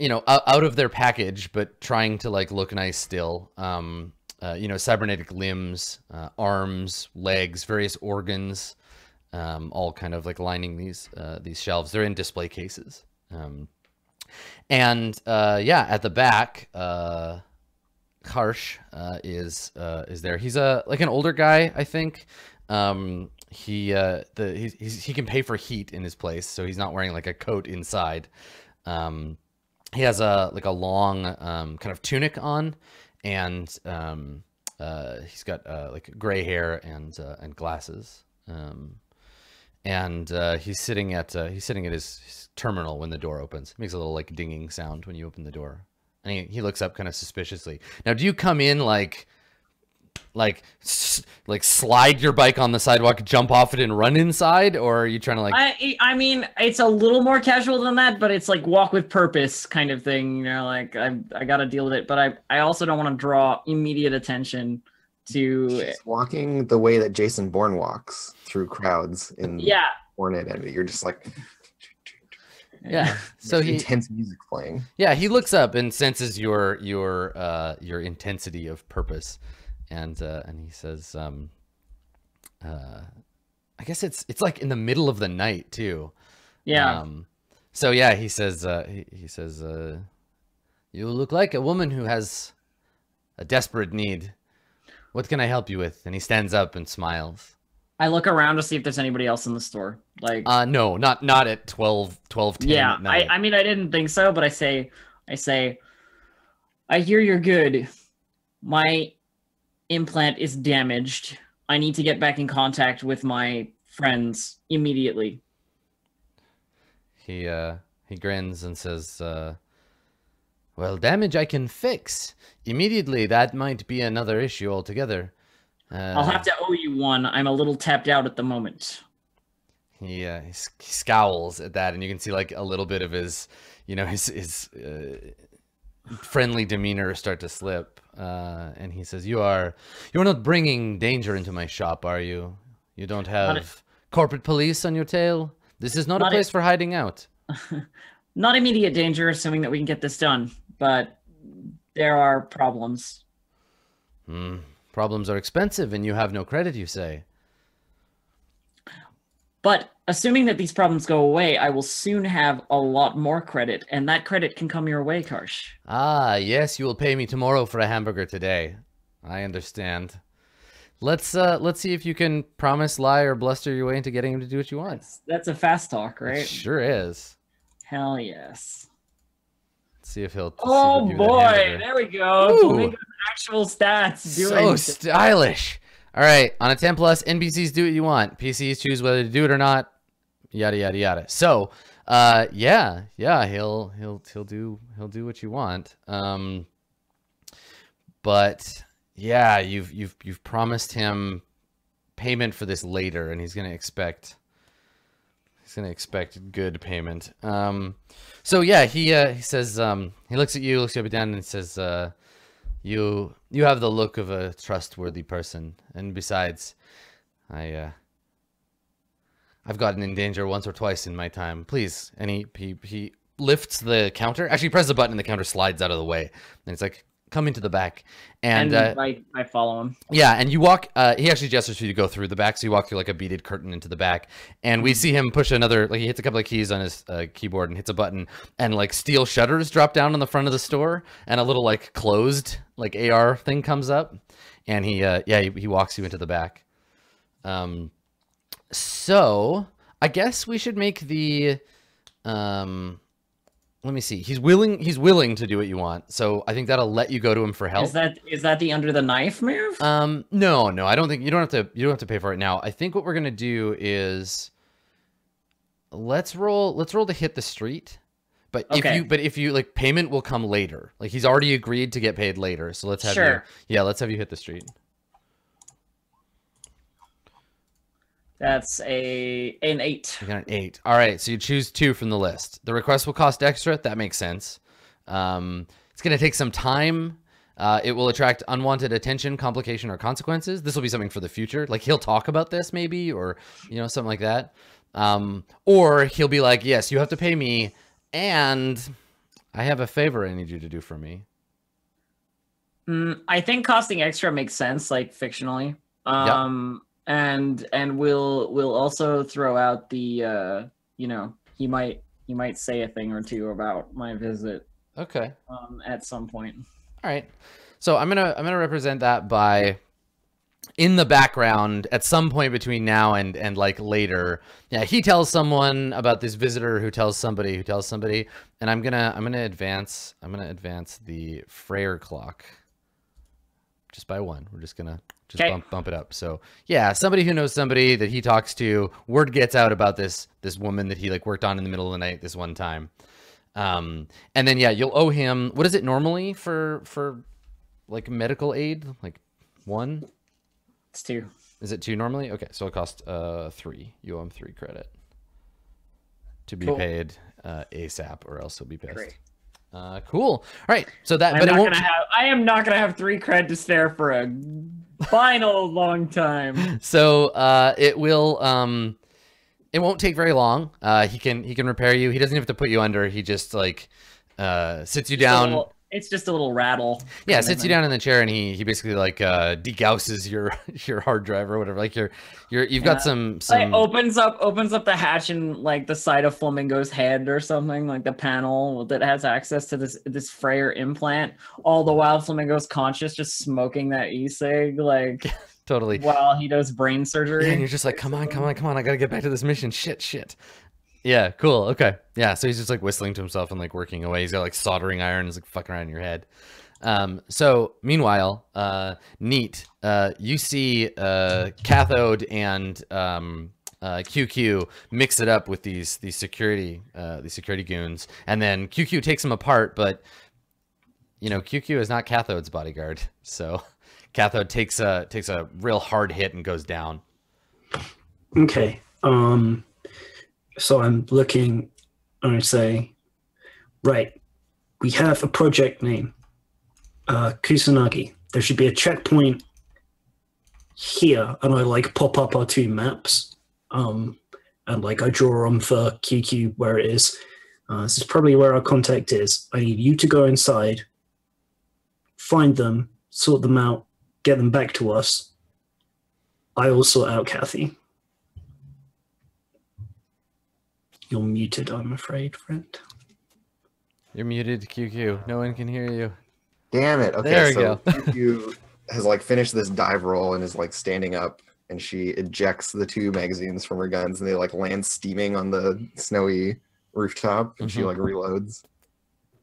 you know out, out of their package but trying to like look nice still. Um uh, you know cybernetic limbs uh, arms legs various organs um all kind of like lining these uh, these shelves. They're in display cases. Um and uh yeah at the back uh Karsh uh, is uh, is there. He's a like an older guy, I think. Um, he uh, the he's, he can pay for heat in his place, so he's not wearing like a coat inside. Um, he has a like a long um, kind of tunic on, and um, uh, he's got uh, like gray hair and uh, and glasses. Um, and uh, he's sitting at uh, he's sitting at his, his terminal when the door opens. makes a little like dinging sound when you open the door, and he, he looks up kind of suspiciously. Now, do you come in like like s- like slide your bike on the sidewalk, jump off it, and run inside, or are you trying to like? I I mean, it's a little more casual than that, but it's like walk with purpose kind of thing. You know, like I I got to deal with it, but I I also don't want to draw immediate attention to. She's walking the way that Jason Bourne walks through crowds in Yeah, Bourne Identity. You're just like yeah. So he intense music playing. Yeah, he looks up and senses your your uh, your intensity of purpose, and uh, and he says, um, uh, "I guess it's it's like in the middle of the night too." yeah. Um, so yeah, he says uh, he, he says, uh, "You look like a woman who has a desperate need. What can I help you with?" And he stands up and smiles. I look around to see if there's anybody else in the store. Like, Uh, no, not not at 12, 12 10 yeah, I. I mean, I didn't think so, but I say, I say, I hear you're good. My implant is damaged. I need to get back in contact with my friends immediately. He uh he grins and says, uh, "Well, damage I can fix immediately. That might be another issue altogether." Uh, I'll have to owe you one. I'm a little tapped out at the moment. He, uh, he scowls at that, and you can see like a little bit of his, you know, his his uh, friendly demeanor start to slip. Uh, and he says, "You are you are not bringing danger into my shop, are you? You don't have corporate police on your tail. This is not, a Not if- place for hiding out." Not immediate danger, assuming that we can get this done, but there are problems. Hmm. Problems are expensive, and you have no credit. You say. But assuming that these problems go away, I will soon have a lot more credit, and that credit can come your way, Karsh. Ah, yes, you will pay me tomorrow for a hamburger today. I understand. Let's uh let's see if you can promise, lie, or bluster your way into getting him to do what you want. That's, that's a fast talk, It right? sure is. Hell yes. Let's see if he'll. Oh he'll give you that boy, there we go. Ooh. Flamingo's actual stats So stylish. All right, on a 10 plus, NPCs do what you want. PCs choose whether to do it or not. Yada yada yada. So, uh, yeah, yeah, he'll he'll he'll do he'll do what you want. Um, but yeah, you've you've you've promised him payment for this later, and he's gonna expect he's gonna expect good payment. Um, so yeah, he uh, he says um, he looks at you, looks you up and down, and he says uh. You you have the look of a trustworthy person, and besides, I uh, I've gotten in danger once or twice in my time. Please, and he he, he lifts the counter. Actually, presses a button, and the counter slides out of the way, and it's like come into the back. And, And, uh, I, I follow him. yeah, and you walk. Uh, he actually gestures for you to go through the back, so you walk through like a beaded curtain into the back, and we see him push another. Like he hits a couple of keys on his uh, keyboard and hits a button, and like steel shutters drop down on the front of the store, and a little like closed like AR thing comes up, and he uh, yeah he, he walks you into the back. Um, so I guess we should make the um. Let me see. He's willing. He's willing to do what you want. So I think that'll let you go to him for help. Is that is that the under the knife move? Um, no, no, I don't think you don't have to. You don't have to pay for it now. I think what we're gonna do is let's roll. Let's roll to hit the street. But if you, but if you like, payment will come later. Like he's already agreed to get paid later. So let's have you. Sure. Yeah, let's have you hit the street. That's a an eight. You got an eight. All right, so you choose two from the list. The request will cost extra. That makes sense. Um, it's going to take some time. Uh, it will attract unwanted attention, complication, or consequences. This will be something for the future. Like he'll talk about this maybe, or you know something like that. Um, or he'll be like, "Yes, you have to pay me, and I have a favor I need you to do for me." Mm, I think costing extra makes sense, like fictionally. Um, and and we'll we'll also throw out the uh, you know, he might he might say a thing or two about my visit Okay. um at some point. All right. So I'm gonna I'm gonna represent that by in the background at some point between now and and like later. Yeah, he tells someone about this visitor who tells somebody who tells somebody, and I'm gonna I'm gonna advance I'm gonna advance the Freyr clock just by one. We're just gonna just bump bump it up. So yeah, somebody who knows somebody that he talks to. Word gets out about this this woman that he like worked on in the middle of the night this one time. Um, and then yeah, you'll owe him. What is it normally for for like medical aid? Like one? It's two. Is it two normally? Okay, so it costs uh three. You owe him three credit to be Cool. paid uh, ASAP, or else he'll be pissed. Great. Uh, cool. All right. So that, I'm but it not won't. have. I am not gonna have three cred to spare for a final long time. So uh, it will. Um, it won't take very long. Uh, he can he can repair you. He doesn't have to put you under. He just like uh sits you down. little- it's just a little rattle. yeah, sits you down in the chair, and he he basically like uh degausses your your hard drive or whatever. Like you're you're you've got Yeah. some Like some. opens up opens up the hatch and like the side of Flamingo's head or something, like the panel that has access to this this Freyer implant. All the while Flamingo's conscious, just smoking that e-cig, like totally. while he does brain surgery. Yeah, and you're just like, come on, come on, come on. I gotta get back to this mission. Shit, shit. Yeah, cool. Okay. Yeah. So he's just like whistling to himself and like working away. He's got like soldering iron. He's like fucking around your head. Um, so meanwhile, uh, neat. Uh, you see, uh, cathode and, um, uh, QQ mix it up with these, these security, uh, these security goons. And then QQ takes them apart, but you know, QQ is not cathode's bodyguard. So cathode takes a, takes a real hard hit and goes down. Okay. Um. So I'm looking, and I say, right, we have a project name, uh, Kusanagi. There should be a checkpoint here, and I like pop up our two maps, um, and like I draw on for QQ where it is. Uh, this is probably where our contact is. I need you to go inside, find them, sort them out, get them back to us. I will sort out Kathy. You're muted, I'm afraid, friend. You're muted, QQ. No one can hear you. Damn it. Okay, There we so go. you has like finished this dive roll and is like standing up and she ejects the two magazines from her guns and they like land steaming on the snowy rooftop and she Mhm. like reloads.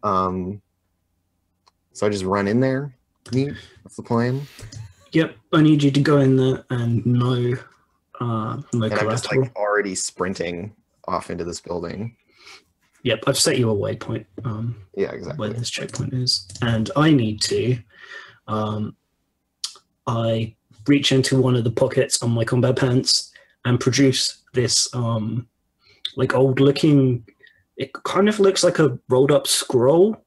Um so I just run in there. Neat. That's the plan. Yep, I need you to go in there and no, uh, no And I'm just like already sprinting off into this building. Yep, I've set you a waypoint um, Yeah, exactly. where this checkpoint is, and I need to. Um, I reach into one of the pockets on my combat pants and produce this, um, like old-looking. It kind of looks like a rolled-up scroll,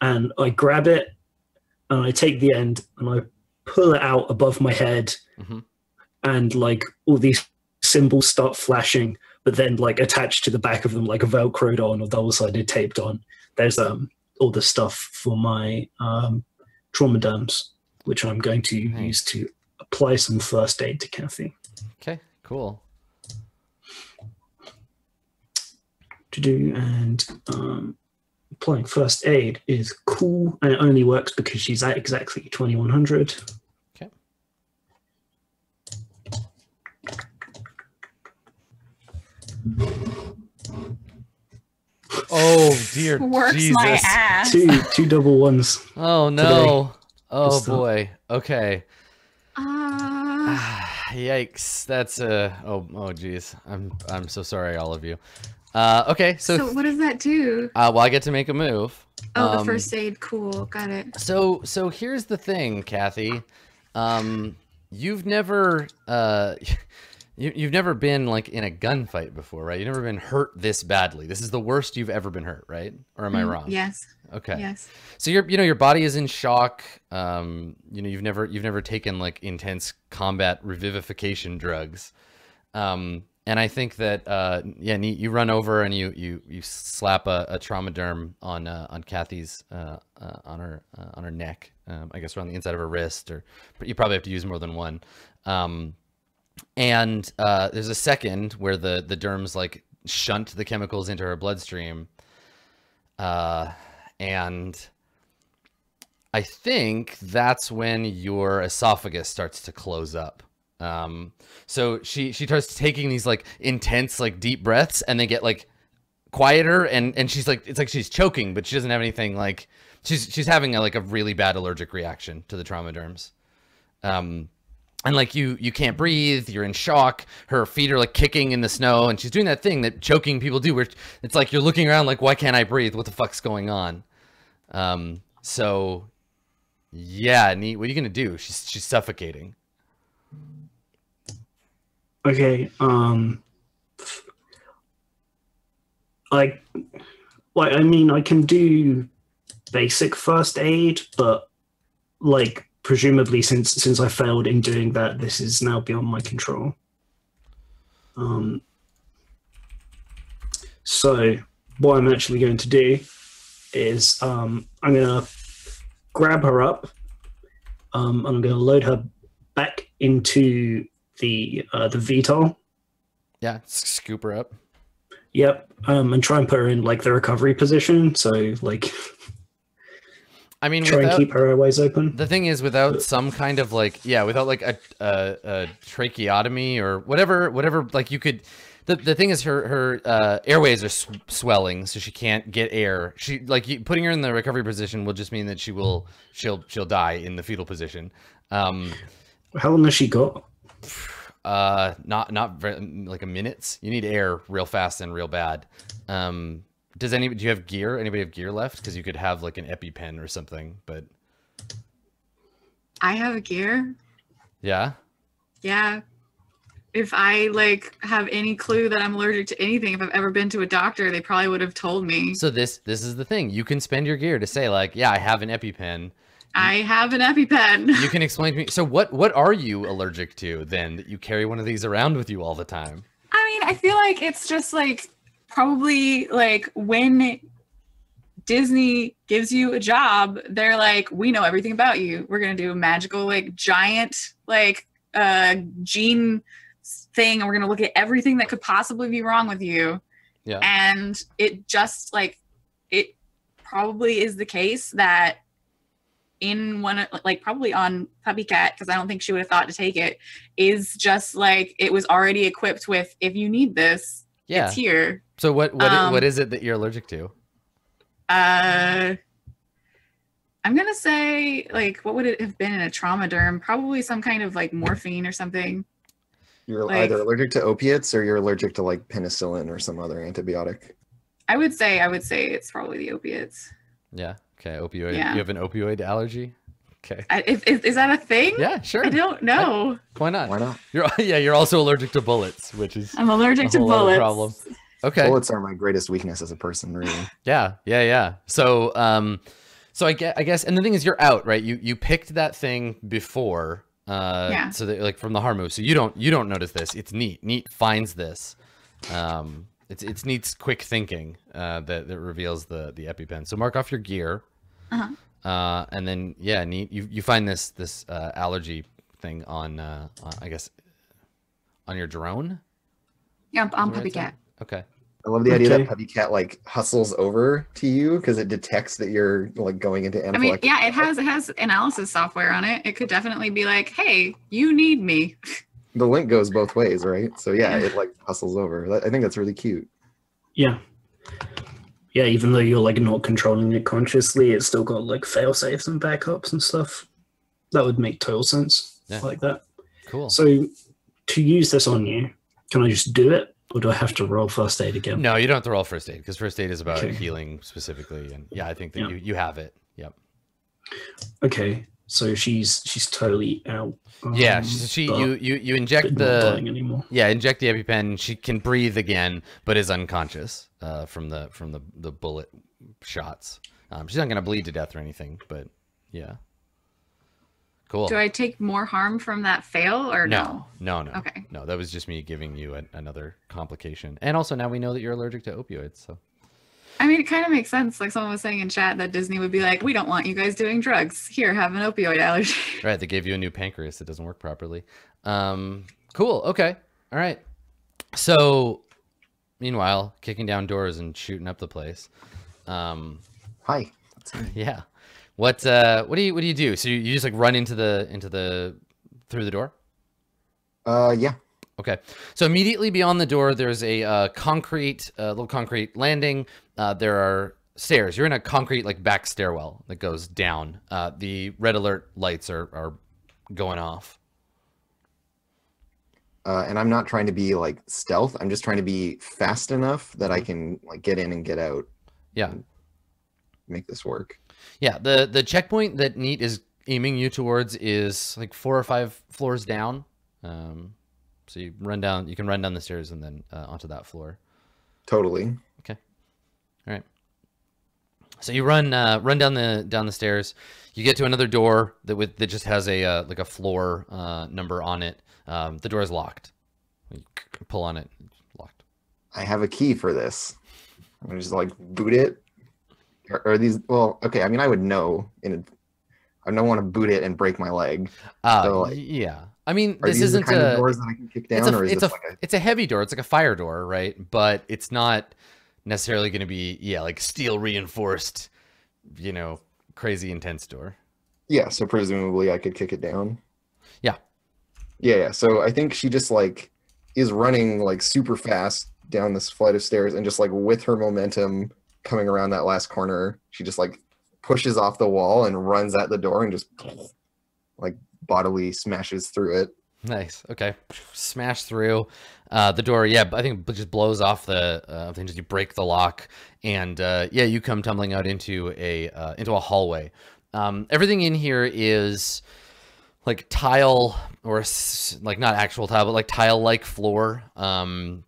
and I grab it and I take the end and I pull it out above my head, Mhm. and like all these symbols start flashing, but then like attached to the back of them, like velcroed on or double-sided taped on. There's um all the stuff for my um, trauma derms, which I'm going to Nice. use to apply some first aid to Kathy. Okay, cool. To do and um, applying first aid is cool, and it only works because she's at exactly 2100. Okay. Oh dear Works Jesus. my ass. Two two double ones. Oh no. Oh Just, boy. Okay. Uh, Yikes. That's uh oh oh geez. I'm I'm so sorry all of you. Uh okay, so, so, what does that do? uh well I get to make a move. Oh, Um, the first aid. Cool. Got it. So so here's the thing, Kathy. Um you've never uh you, you've never been like in a gunfight before, right? You've never been hurt this badly. This is the worst you've ever been hurt, right? Or am I Mm, wrong? Yes. Okay. Yes. So your you know your body is in shock. Um, you know you've never you've never taken like intense combat revivification drugs. Um, and I think that uh, yeah, you run over and you you you slap a, a trauma derm on uh, on Kathy's uh, uh, on her uh, on her neck. Um, I guess around the inside of her wrist, or but you probably have to use more than one. Um, and uh, there's a second where the the derms like shunt the chemicals into her bloodstream. Uh, and I think that's when your esophagus starts to close up. Um, so she she starts taking these like intense like deep breaths, and they get like quieter, and and she's like it's like she's choking, but she doesn't have anything like she's she's having a, like a really bad allergic reaction to the trauma derms. Um, and like you you can't breathe you're in shock her feet are like kicking in the snow and she's doing that thing that choking people do where it's like you're looking around like why can't i breathe what the fuck's going on um so yeah neat what are you gonna do she's she's suffocating Okay. Um. Like, like I mean, I can do basic first aid, but like presumably since since I failed in doing that, this is now beyond my control. Um. So what I'm actually going to do is um, I'm going to grab her up. Um, and I'm going to load her back into the uh, the VTOL. yeah scoop her up Yep. Um, and try and put her in like the recovery position. So like i mean try and keep her airways open. the thing is without some kind of like yeah without like a, a, a tracheotomy or whatever whatever like you could the, the thing is her her uh, airways are sw- swelling so she can't get air she like you, putting her in the recovery position will just mean that she will she'll she'll die in the fetal position um How long has she got? uh not not very, like a minutes you need air real fast and real bad um does any do you have gear anybody have gear left because you could have like an epipen or something but I have a gear. yeah Yeah. If I like have any clue that I'm allergic to anything, if I've ever been to a doctor, they probably would have told me. So this this is the thing. You can spend your gear to say like, yeah, I have an EpiPen. I have an EpiPen. You can explain to me. So what what are you allergic to then that you carry one of these around with you all the time? I mean, I feel like it's just like probably like when Disney gives you a job, they're like, we know everything about you. We're gonna do a magical, like giant, like uh gene thing, and we're gonna look at everything that could possibly be wrong with you. Yeah. And it just like it probably is the case that in one like probably on puppy cat because i don't think she would have thought to take it is just like it was already equipped with if you need this Yeah. it's here So what what Um, what is it that you're allergic to? uh i'm gonna say like what would it have been in a trauma derm probably some kind of like morphine or something You're Like- either allergic to opiates or you're allergic to like penicillin or some other antibiotic. i would say i would say it's probably the opiates Yeah. Okay. Opioid. Yeah. You have an opioid allergy. Okay. I, if, if, is that a thing Yeah. Sure. i don't know Why not? Why not? You're yeah. You're also allergic to bullets, which is i'm allergic A to whole other bullets problem. Okay. Bullets are my greatest weakness as a person, really. Yeah, yeah, yeah. So, um, so I guess, I guess, and the thing is, you're out, right? You you picked that thing before, uh, Yeah. So that like from the harm move, so you don't you don't notice this. It's neat. Neat finds this. Um, it's it's neat's quick thinking uh, that that reveals the the epipen. So mark off your gear, Uh-huh. uh, and then yeah, neat. You you find this this uh, allergy thing on uh, uh, I guess on your drone. yeah i'm, I'm puppy cat Okay. I love the idea Okay. that Puppy Cat like hustles over to you because it detects that you're like going into anaphylactic. I mean, yeah, it has it has analysis software on it. It could definitely be like, "Hey, you need me." the link goes both ways, right? So yeah, Yeah. it like hustles over. I think that's really cute. Yeah. Yeah, even though you're like not controlling it consciously, it's still got like fail safes and backups and stuff. That would make total sense. Yeah. Like that. Cool. So to use this on you, can I just do it? Or do I have to roll first aid again? No, you don't have to roll first aid because first aid is about Okay. healing specifically, and yeah, I think that Yeah. you you have it. Yep. Okay. So she's she's totally out. Yeah, um, she, she you you you inject the anymore. yeah inject the epipen. She can breathe again, but is unconscious uh, from the from the the bullet shots. Um, she's not gonna bleed to death or anything, but yeah. Cool. Do I take more harm from that fail or no? no, no, no. Okay. No, that was just me giving you a, another complication, and also now we know that you're allergic to opioids. So I mean, it kind of makes sense. Like someone was saying in chat that Disney would be like, "We don't want you guys doing drugs. Here, have an opioid allergy." Right, they gave you a new pancreas that doesn't work properly. Um, cool. Okay. All right. So, meanwhile, kicking down doors and shooting up the place. Um, Hi. yeah. What uh, what do you what do you do? So you, you just like run into the into the through the door? Uh, yeah. Okay. So immediately beyond the door, there's a uh, concrete, uh, little concrete landing. Uh, there are stairs. You're in a concrete like back stairwell that goes down. Uh, the red alert lights are are going off. Uh, and I'm not trying to be like stealth. I'm just trying to be fast enough that I can like get in and get out. Yeah. Make this work. Yeah, the the checkpoint that Neat is aiming you towards is like four or five floors down. Um, so you run down, you can run down the stairs and then uh, onto that floor. Totally. Okay. All right. So you run uh, run down the down the stairs. You get to another door that with that just has a uh, like a floor uh, number on it. Um, the door is locked. You pull on it, it's locked. I have a key for this. I'm gonna just like boot it. Or, or these? Well, okay. I mean, I would know. In I don't want to boot it and break my leg. Uh, So, like, yeah. I mean, this isn't a doors that I can kick down, it's a or is it's a like a it's a heavy door. It's like a fire door, right? But it's not necessarily going to be yeah like steel reinforced, you know, crazy intense door. Yeah, so presumably I could kick it down. Yeah. Yeah, yeah. So I think she just like is running like super fast down this flight of stairs and just like with her momentum coming around that last corner, she just like pushes off the wall and runs at the door and just like bodily smashes through it. Nice. Okay. Smash through uh, the door. Yeah, I think it just blows off the uh, thing. Just you break the lock, and uh, yeah, you come tumbling out into a uh, into a hallway. Um, everything in here is like tile or like not actual tile, but like tile like floor. Um,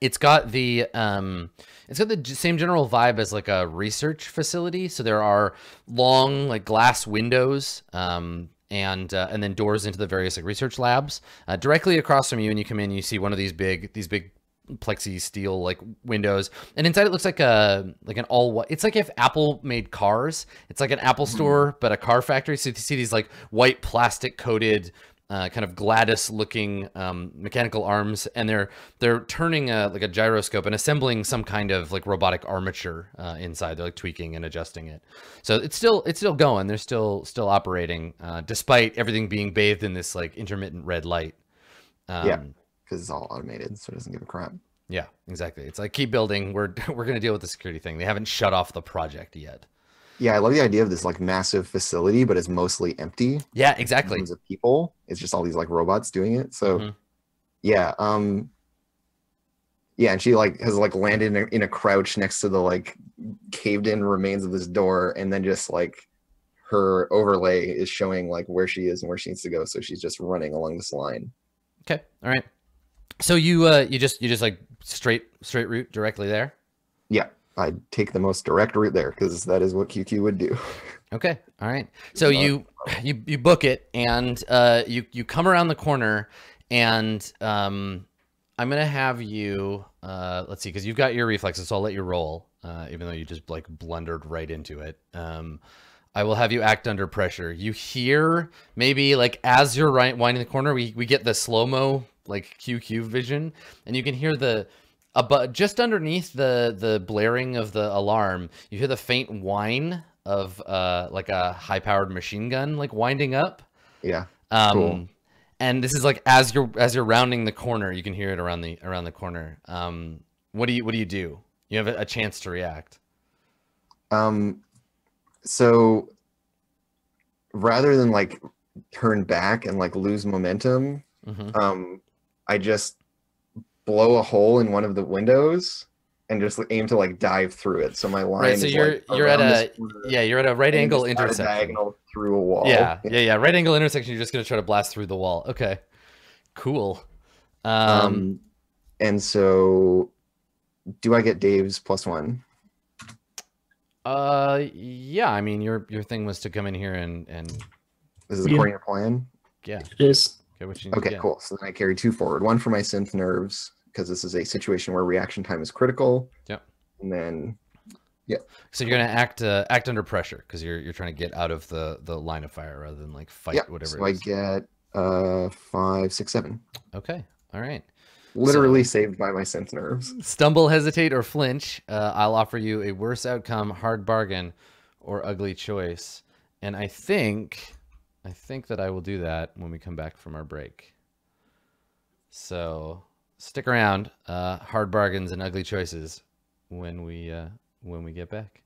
it's got the um, it's got the same general vibe as like a research facility. So there are long like glass windows. Um, and uh, and then doors into the various like research labs uh, directly across from you and you come in you see one of these big these big plexi steel like windows and inside it looks like a like an all white it's like if apple made cars it's like an apple store but a car factory so you see these like white plastic coated uh, kind of GLaDOS looking um, mechanical arms, and they're they're turning a, like a gyroscope and assembling some kind of like robotic armature uh, inside. They're like tweaking and adjusting it. So it's still it's still going. They're still still operating uh, despite everything being bathed in this like intermittent red light. Um, Yeah. Because it's all automated, so it doesn't give a crap. yeah, exactly. It's like keep building. We're we're gonna deal with the security thing. They haven't shut off the project yet. Yeah, I love the idea of this like massive facility, but it's mostly empty. Yeah, in exactly. terms of people. It's just all these like robots doing it. So Mhm. yeah, um yeah, and she like has like landed in a, in a crouch next to the like caved in remains of this door and then just like her overlay is showing like where she is and where she needs to go. So she's just running along this line. Okay, all right. So you uh you just you just like straight straight route directly there. Yeah, I'd take the most direct route there because that is what QQ would do. Okay. All right. So Uh, you you you book it and uh you you come around the corner and um I'm gonna have you uh let's see because you've got your reflexes so I'll let you roll uh even though you just like blundered right into it. Um I will have you act under pressure. You hear maybe like as you're right winding the corner, we we get the slow mo like QQ vision, and you can hear the about just underneath the the blaring of the alarm. You hear the faint whine of uh like a high powered machine gun like winding up. yeah. Um, Cool. And this is like as you're as you're rounding the corner, you can hear it around the around the corner. Um, what do you what do you do? You have a, chance to react. Um so rather than like turn back and like lose momentum, hmm um I just blow a hole in one of the windows and just aim to like dive through it. So my line Right, so is you're like, you're at a yeah you're at a right angle just at a intersection. diagonal through a wall. Yeah, yeah, yeah. Right angle intersection. You're just gonna try to blast through the wall. Okay, cool. Um, Um, and so do I get Dave's plus one? uh, yeah. I mean, your your thing was to come in here and and This is Yeah. according to plan. yeah, It is. What you Okay, cool. So then I carry two forward. One for my synth nerves, because this is a situation where reaction time is critical. Yep. And then yeah. So you're gonna act uh, act under pressure because you're you're trying to get out of the the line of fire rather than like fight yeah, whatever. so I get uh five, six, seven. Okay, all right. Literally saved by my synth nerves. Stumble, hesitate, or flinch. Uh, I'll offer you a worse outcome, hard bargain, or ugly choice. And I think, I think that I will do that when we come back from our break. So stick around. Uh, hard bargains and ugly choices when we uh, when we get back.